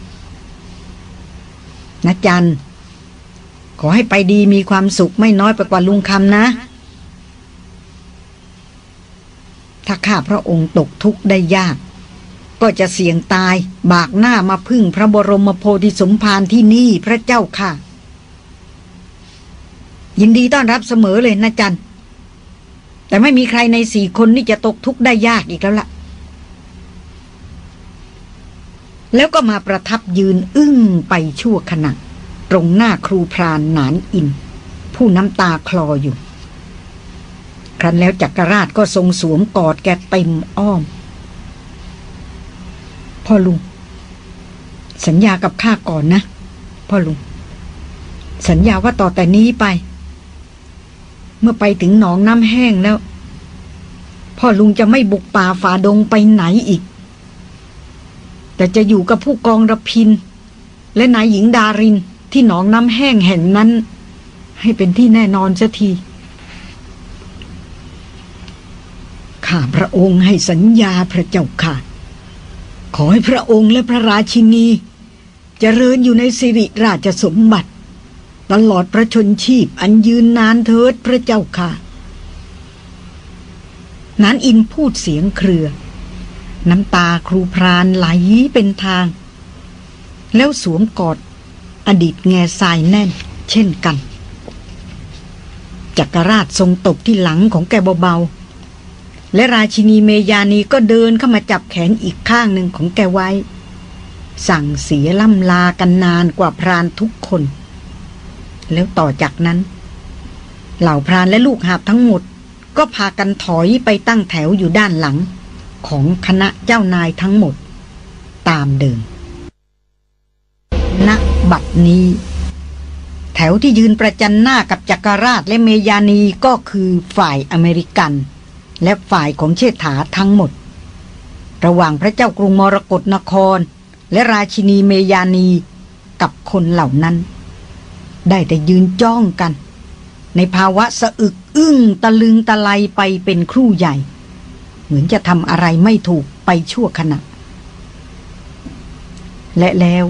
นะจันขอให้ไปดีมีความสุขไม่น้อยไปกว่าลุงคำนะ ถ้าข้าพระองค์ตกทุกข์ได้ยาก ก็จะเสี่ยงตายบากหน้ามาพึ่งพระบรมโพธิสมภารที่นี่พระเจ้าค่ะ ยินดีต้อนรับเสมอเลยนะจันแต่ไม่มีใครในสี่คนนี่จะตกทุกข์ได้ยากอีกแล้วละ่ะ แล้วก็มาประทับยืนอึ้งไปชั่วขณะ ตรงหน้าครูพรานหนานอิน ผู้น้ำตาคลออยู่ ครั้นแล้วจักรราชก็ทรงสวมกอดแกเต็มอ้อม พ่อลุง สัญญากับข้าก่อนนะ พ่อลุง สัญญาว่าต่อแต่นี้ไป เมื่อไปถึงหนองน้ำแห้งแล้ว พ่อลุงจะไม่บุกป่าฝ่าดงไปไหนอีก แต่จะอยู่กับผู้กองระพิน และนายหญิงดารินที่หนองน้ำแห้งแห่งนั้น ให้เป็นที่แน่นอนเสัที ข้าพระองค์ให้สัญญาพระเจ้าค่ะ ขอให้พระองค์และพระราชินีจเจริญอยู่ในสิริราชสมบัติ ตลอดพระชนชีพอันยืนนานเถิดพระเจ้าค่ะนานอินพูดเสียงเครือ น้ำตาครูพรานไหลเป็นทาง แล้วสวมกอด อดีตแง่ทรายแน่น เช่นกัน จักรราชทรงตบที่หลังของแกเบาๆ และราชินีเมยานีก็เดินเข้ามาจับแขนอีกข้างหนึ่งของแกไว้ สั่งเสียล่ำลากันนานกว่าพรานทุกคน แล้วต่อจากนั้น เหล่าพรานและลูกหาบทั้งหมด ก็พากันถอยไปตั้งแถวอยู่ด้านหลัง ของคณะเจ้านายทั้งหมด ตามเดิมณบัดนี้ แถวที่ยืนประจันหน้ากับจักรราชและเมยานีก็คือฝ่ายอเมริกัน และฝ่ายของเชษฐาทั้งหมด ระหว่างพระเจ้ากรุงมรกรนคร และราชินีเมยานีกับคนเหล่านั้น ได้แต่ยืนจ้องกัน ในภาวะสะอึกอึ้งตะลึงตะไลไปเป็นครู่ใหญ่ เหมือนจะทำอะไรไม่ถูกไปชั่วขณะ และแล้ว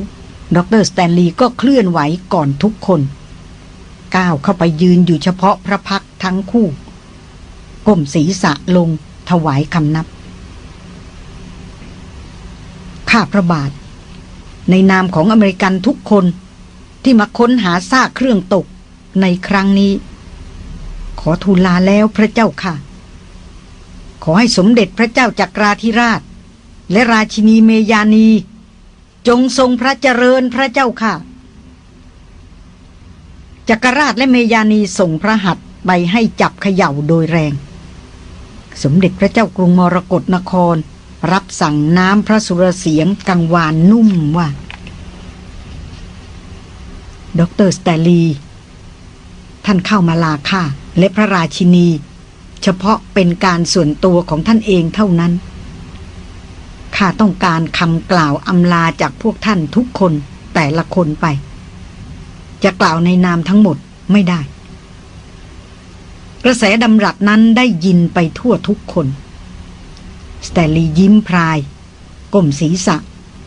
ดรสแตนลีย์ก็เคลื่อนไหวก่อนทุกคน ก้าวเข้าไปยืนอยู่เฉพาะพระพักทั้งคู่ ก้มศีรษะลงถวายคำนับ ข้าพระบาท ในนามของอเมริกันทุกคนที่มาค้นหาซากเครื่องตกในครั้งนี้ ขอทูลลาแล้วพระเจ้าค่ะ ขอให้สมเด็จพระเจ้าจักราธิราช และราชินีเมยานี จงทรงพระเจริญพระเจ้าค่ะ จักรราชและเมยานีส่งพระหัตถ์ไปให้จับเขย่าโดยแรง สมเด็จพระเจ้ากรุงมรกรนคร รับสั่งน้ำพระสุรเสียงกังวานนุ่มว่าดรสเตลี ท่านเข้ามาลาค่าและพระราชินี เฉพาะเป็นการส่วนตัวของท่านเองเท่านั้น ข้าต้องการคำกล่าวอำลาจากพวกท่านทุกคนแต่ละคนไป จะกล่าวในนามทั้งหมดไม่ได้ กระแสดำรัสนั้นได้ยินไปทั่วทุกคน สแตลียิ้มพราย ก้มศีรษะ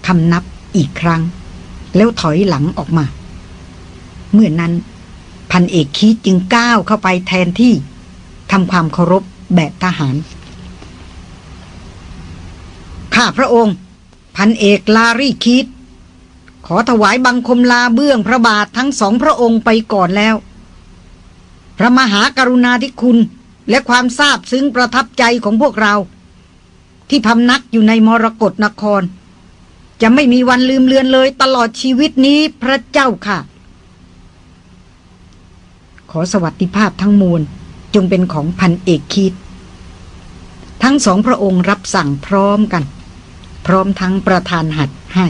คำนับอีกครั้ง แล้วถอยหลังออกมา เมื่อนั้น พันเอกคีจึงก้าวเข้าไปแทนที่ทำความเคารพแบบทหาร ข้าพระองค์ พันเอกลารีคีตขอถวายบังคมลาเบื้องพระบาททั้งสองพระองค์ไปก่อนแล้ว พระมหากรุณาธิคุณและความซาบซึ้งประทับใจของพวกเรา ที่พำนักอยู่ในมรกรนคร จะไม่มีวันลืมเลือนเลยตลอดชีวิตนี้พระเจ้าค่ะ ขอสวัสดิภาพทั้งมวลจงเป็นของพันเอกคิด ทั้งสองพระองค์รับสั่งพร้อมกัน พร้อมทั้งประธานหัดให้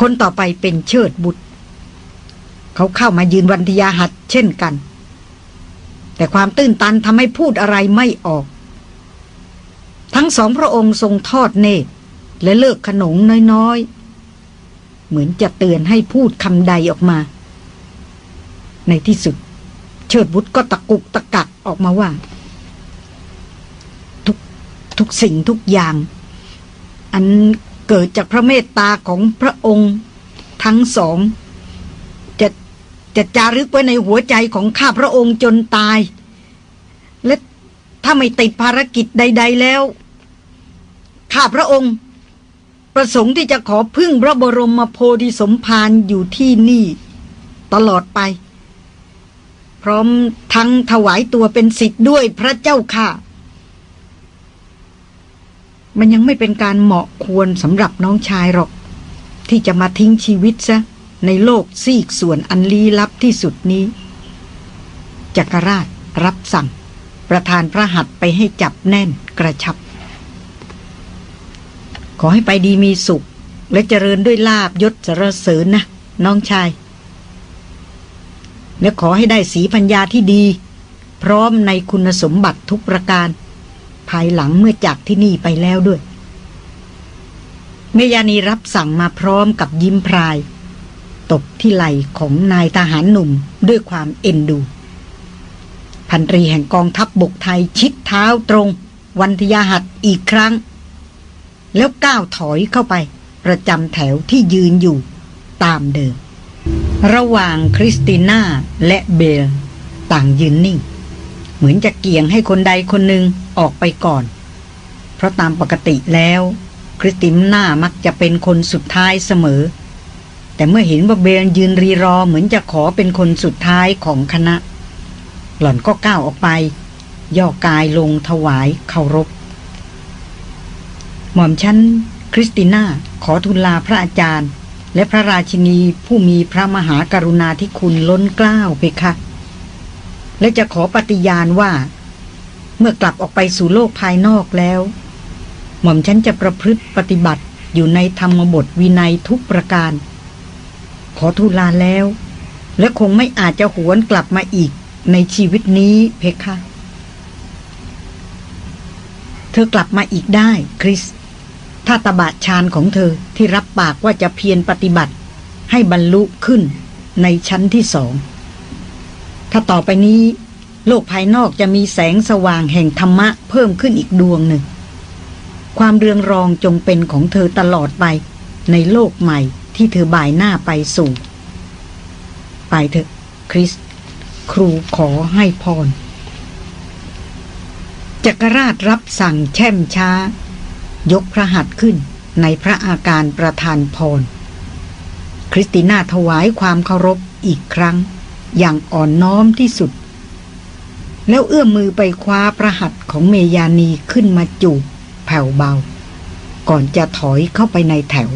คนต่อไปเป็นเชิดบุตร เขาเข้ามายืนวันทยาหัดเช่นกัน แต่ความตื้นตันทำให้พูดอะไรไม่ออก ทั้งสองพระองค์ทรงทอดเนตรและเลิกขนงน้อยๆ เหมือนจะเตือนให้พูดคำใดออกมา ในที่สุด เชิดบุตรก็ตะกุกตะกักออกมาว่า ทุกทุกสิ่งทุกอย่าง อันเกิดจากพระเมตตาของพระองค์ทั้งสอง จะจารึกไว้ในหัวใจของข้าพระองค์จนตาย และถ้าไม่ติดภารกิจใด ๆแล้ว ข้าพระองค์ ประสงค์ที่จะขอพึ่งพระบรมโพธิสมภารอยู่ที่นี่ ตลอดไป พร้อมทั้งถวายตัวเป็นสิทธิ์ด้วยพระเจ้าค่ะ มันยังไม่เป็นการเหมาะควรสำหรับน้องชายหรอก ที่จะมาทิ้งชีวิตซะ ในโลกซีกส่วนอันลี้ลับที่สุดนี้ จักรราชรับสั่ง ประธานพระหัตไปให้จับแน่นกระชับ ขอให้ไปดีมีสุข และเจริญด้วยลาบยศสรเสริญนะ น้องชาย และขอให้ได้สีพัญญาที่ดี พร้อมในคุณสมบัติทุกประการ ภายหลังเมื่อจากที่นี่ไปแล้วด้วยเมยานีรับสั่งมาพร้อมกับยิ้มพราย ตบที่ไหล่ของนายทหารหนุ่มด้วยความเอ็นดู พันตรีแห่งกองทัพบบกไทยชิดเท้าตรง วันทยาหัดอีกครั้ง แล้วก้าวถอยเข้าไป ประจำแถวที่ยืนอยู่ตามเดิม ระหว่างคริสติน่าและเบล ต่างยืนนิ่ง เหมือนจะเกี่ยงให้คนใดคนหนึ่งออกไปก่อน เพราะตามปกติแล้ว คริสติน่ามักจะเป็นคนสุดท้ายเสมอ แต่เมื่อเห็นว่าเบลยืนรีรอเหมือนจะขอเป็นคนสุดท้ายของคณะ หล่อนก็ก้าวออกไป ย่อกายลงถวายเคารพ หม่อมฉันคริสติน่าขอทูลลาพระอาจารย์ และพระราชินีผู้มีพระมหากรุณาธิคุณล้นเกล้าเพคะและจะขอปฏิญาณว่า เมื่อกลับออกไปสู่โลกภายนอกแล้ว หม่อมฉันจะประพฤติปฏิบัติอยู่ในธรรมบทวินัยทุกประการ ขอทูลาแล้ว และคงไม่อาจจะหวนกลับมาอีกในชีวิตนี้เพคะ เธอกลับมาอีกได้คริส ถ้าตบะชานของเธอที่รับปากว่าจะเพียรปฏิบัติ ให้บรรลุขึ้นในชั้นที่สอง ถ้าต่อไปนี้โลกภายนอกจะมีแสงสว่างแห่งธรรมะเพิ่มขึ้นอีกดวงหนึ่ง ความเรืองรองจงเป็นของเธอตลอดไปในโลกใหม่ ที่เธอบ่ายหน้าไปสู่ ไปเถอะ คริส ครูขอให้พร จักรราชรับสั่งแช่มช้า ยกพระหัตถ์ขึ้นในพระอาการประทานพร คริสติน่าถวายความเคารพอีกครั้ง อย่างอ่อนน้อมที่สุด แล้วเอื้อมมือไปคว้าพระหัตถ์ของเมยานีขึ้นมาจูบแผ่วเบา ก่อนจะถอยเข้าไปในแถว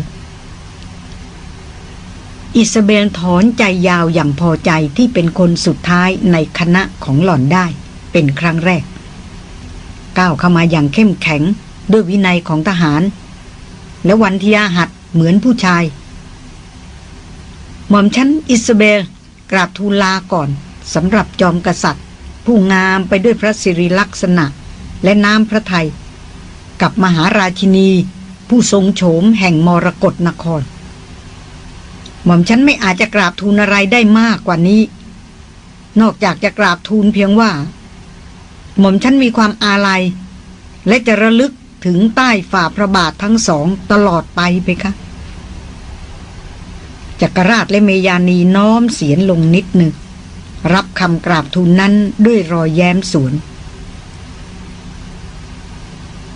อิสเบลถอนใจยาวอย่างพอใจที่เป็นคนสุดท้ายในคณะของหล่อนได้ เป็นครั้งแรก ก้าวเข้ามาอย่างเข้มแข็งด้วยวินัยของทหาร และวันที่อาหัดเหมือนผู้ชาย หม่อมชั้นอิสเบลกราบทูลลาก่อนสำหรับจอมกษัตริย์ ผู้งามไปด้วยพระสิริลักษณะและน้ำพระไทยกับมหาราชินี ผู้ทรงโฉมแห่งมรกรนคร หม่อมฉันไม่อาจจะกราบทูลอะไรได้มากกว่านี้ นอกจากจะกราบทูลเพียงว่า หม่อมฉันมีความอาลัย และจะระลึกถึงใต้ฝ่าพระบาททั้งสองตลอดไปไปคะจักรราชและเมยานีน้อมเสียนลงนิดหนึ่ง รับคำกราบทูลนั้นด้วยรอยแย้มสวน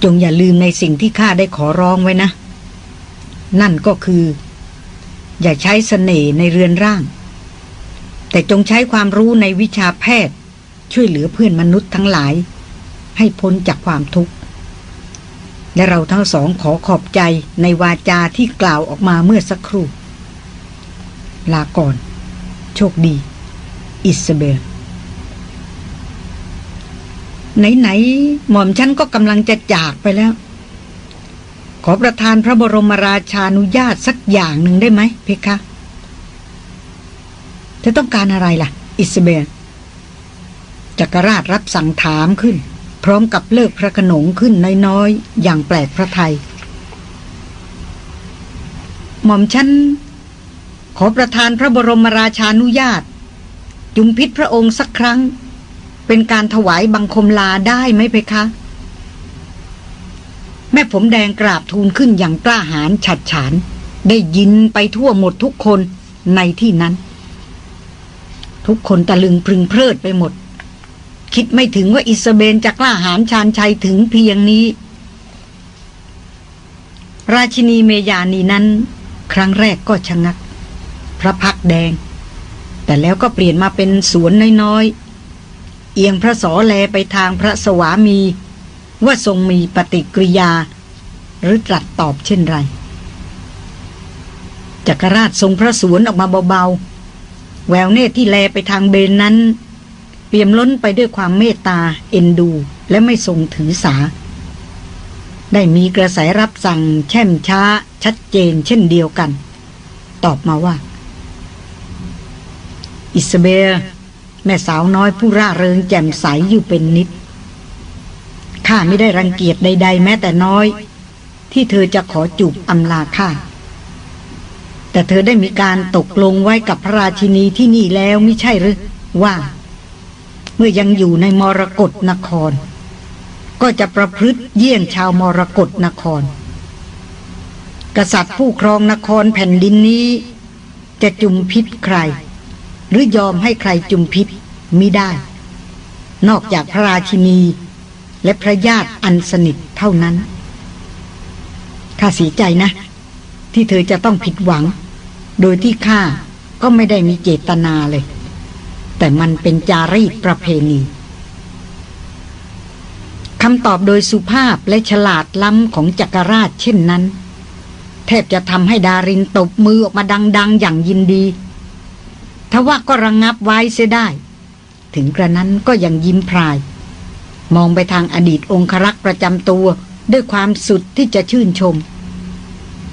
จงอย่าลืมในสิ่งที่ข้าได้ขอร้องไว้นะ นั่นก็คือ อย่าใช้สเสน่ห์ในเรือนร่าง แต่จงใช้ความรู้ในวิชาแพทย์ ช่วยเหลือเพื่อนมนุษย์ทั้งหลาย ให้พ้นจากความทุกข์ และเราทั้งสองขอขอบใจในวาจาที่กล่าวออกมาเมื่อสักครู่ ลาก่อน โชคดี อิสเบลไหนๆหม่อมฉันก็กำลังจะจากไปแล้ว ขอประทานพระบรมราชานุญาตสักอย่างหนึ่งได้ไหมเพคะเธอต้องการอะไรล่ะ อิสเบลจักรราชรับสั่งถามขึ้น พร้อมกับเลิกพระขนงขึ้นน้อยๆอย่างแปลกพระไทย หม่อมฉันขอประทานพระบรมราชานุญาต จุมพิษพระองค์สักครั้ง เป็นการถวายบังคมลาได้ไหมเพคะ แม่ผมแดงกราบทูลขึ้นอย่างกล้าหาญฉัดฉาน ได้ยินไปทั่วหมดทุกคนในที่นั้น ทุกคนตะลึงพึงเพลิดไปหมด คิดไม่ถึงว่าอิสเบนจะกล้าหาญชาญชัยถึงเพียงนี้ ราชินีเมยานีนั้น ครั้งแรกก็ชะงัก พระพักแดง แต่แล้วก็เปลี่ยนมาเป็นสวนน้อยๆเอียงพระสอแลไปทางพระสวามี ว่าทรงมีปฏิกิริยา หรือตรัสตอบเช่นไรจักรราชทรงพระสวนออกมาเบาๆ แววเนตรที่แลไปทางเบนนั้น เปี่ยมล้นไปด้วยความเมตตาเอ็นดู และไม่ทรงถือสา ได้มีกระแสรับสั่งแช่มช้า ชัดเจนเช่นเดียวกัน ตอบมาว่า อิสเบลแม่สาวน้อยผู้ร่าเริงแจ่มใสอยู่เป็นนิด ข้าไม่ได้รังเกียจใด ๆ แม้แต่น้อย ที่เธอจะขอจูบอำลาข้าแต่เธอได้มีการตกลงไว้กับพระราชินีที่นี่แล้วไม่ใช่หรือว่า เมื่อยังอยู่ในมรกรนคร ก็จะประพฤติเยี่ยงชาวมรกรนคร กษัตริย์ผู้ครองนครแผ่นดินนี้ จะจุมพิษใคร หรือยอมให้ใครจุมพิษมิได้ นอกจากพระราชินี และพระญาติอันสนิทเท่านั้น ข้าเสียใจนะ ที่เธอจะต้องผิดหวัง โดยที่ข้าก็ไม่ได้มีเจตนาเลย แต่มันเป็นจารีตประเพณีคำตอบโดยสุภาพและฉลาดล้ำของจักรราชเช่นนั้น แทบจะทำให้ดารินตบมือออกมาดัง ๆ อย่างยินดีทว่าก็ระงงับไว้เสียได้ ถึงกระนั้นก็ยังยิ้มพราย มองไปทางอดีตองครักษ์ประจำตัวด้วยความสุดที่จะชื่นชม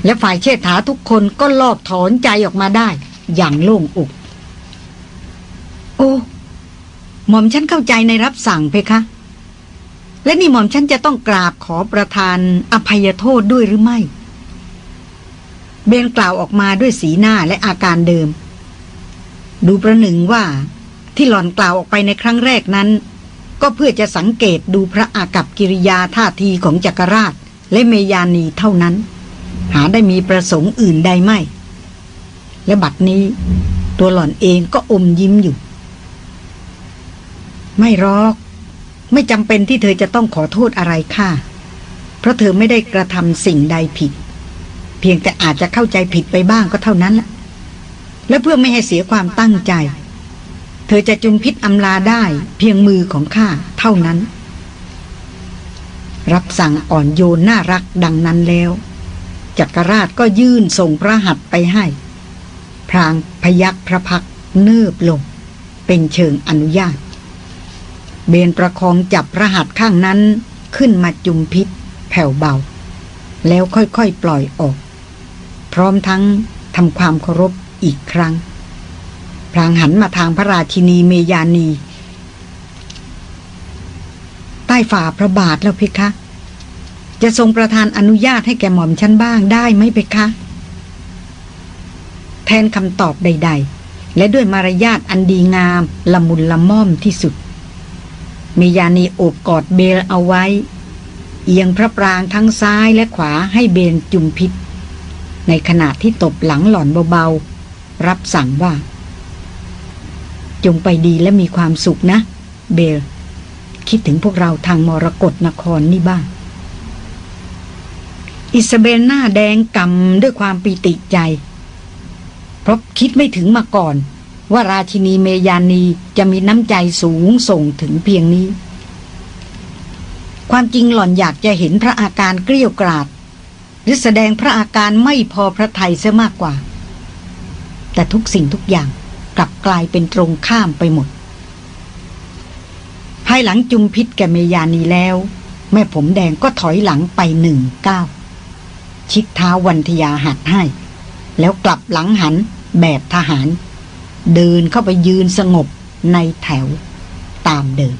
และฝ่ายเชษฐาทุกคนก็ลอบถอนใจออกมาได้ อย่างโล่งอกโอ้หม่อมฉันเข้าใจในรับสั่งเพคะ และนี่หม่อมฉันจะต้องกราบขอประทานอภัยโทษด้วยหรือไม่ เบนกล่าวออกมาด้วยสีหน้าและอาการเดิม ดูประหนึ่งว่าที่หล่อนกล่าวออกไปในครั้งแรกนั้น ก็เพื่อจะสังเกตดูพระอากับกิริยาท่าทีของจักรราช และเมยานีเท่านั้น หาได้มีประสงค์อื่นใดไม่ และบัดนี้ ตัวหล่อนเองก็อมยิ้มอยู่ ไม่รอก ไม่จำเป็นที่เธอจะต้องขอโทษอะไรค่ะ เพราะเธอไม่ได้กระทำสิ่งใดผิด เพียงแต่อาจจะเข้าใจผิดไปบ้างก็เท่านั้นแหละและเพื่อไม่ให้เสียความตั้งใจ เธอจะจุมพิษอำลาได้เพียงมือของข้าเท่านั้น รับสั่งอ่อนโยนน่ารักดังนั้นแล้ว จักรราชก็ยื่นส่งพระหัตถ์ไปให้ พรางพยักพระพักเนิบลง เป็นเชิงอนุญาต เบนประคองจับพระหัตถ์ข้างนั้นขึ้นมาจุมพิษแผ่วเบา แล้วค่อยๆปล่อยออก พร้อมทั้งทำความเคารพอีกครั้ง พลางหันมาทางพระราชินีเมยานี ใต้ฝ่าพระบาทแล้วเพคะ จะทรงประทานอนุญาตให้แกหม่อมฉันบ้างได้ไหมเพคะ แทนคำตอบใด ๆ และด้วยมารยาทอันดีงามละมุนละม่อมที่สุด เมยานีโอบกอดเบลเอาไว้ เอียงพระปรางทั้งซ้ายและขวาให้เบนจุมพิษในขณะที่ตบหลังหล่อนเบาๆ รับสั่งว่า จงไปดีและมีความสุขนะ เบล คิดถึงพวกเราทางมรกรนครนี่บ้าง อิซาเบลหน้าแดงกำด้วยความปีติใจ เพราะคิดไม่ถึงมาก่อน ว่าราชินีเมยานีจะมีน้ำใจสูงส่งถึงเพียงนี้ ความจริงหล่อนอยากจะเห็นพระอาการเกลี้ยกราด หรือแสดงพระอาการไม่พอพระทัยเสียมากกว่า แต่ทุกสิ่งทุกอย่าง กลับกลายเป็นตรงข้ามไปหมด ภายหลังจุมพิษแกเมยานีแล้ว แม่ผมแดงก็ถอยหลังไปหนึ่งก้าวชิดเท้าวันทยาหัดให้ แล้วกลับหลังหันแบบทหาร เดินเข้าไปยืนสงบในแถวตามเดิม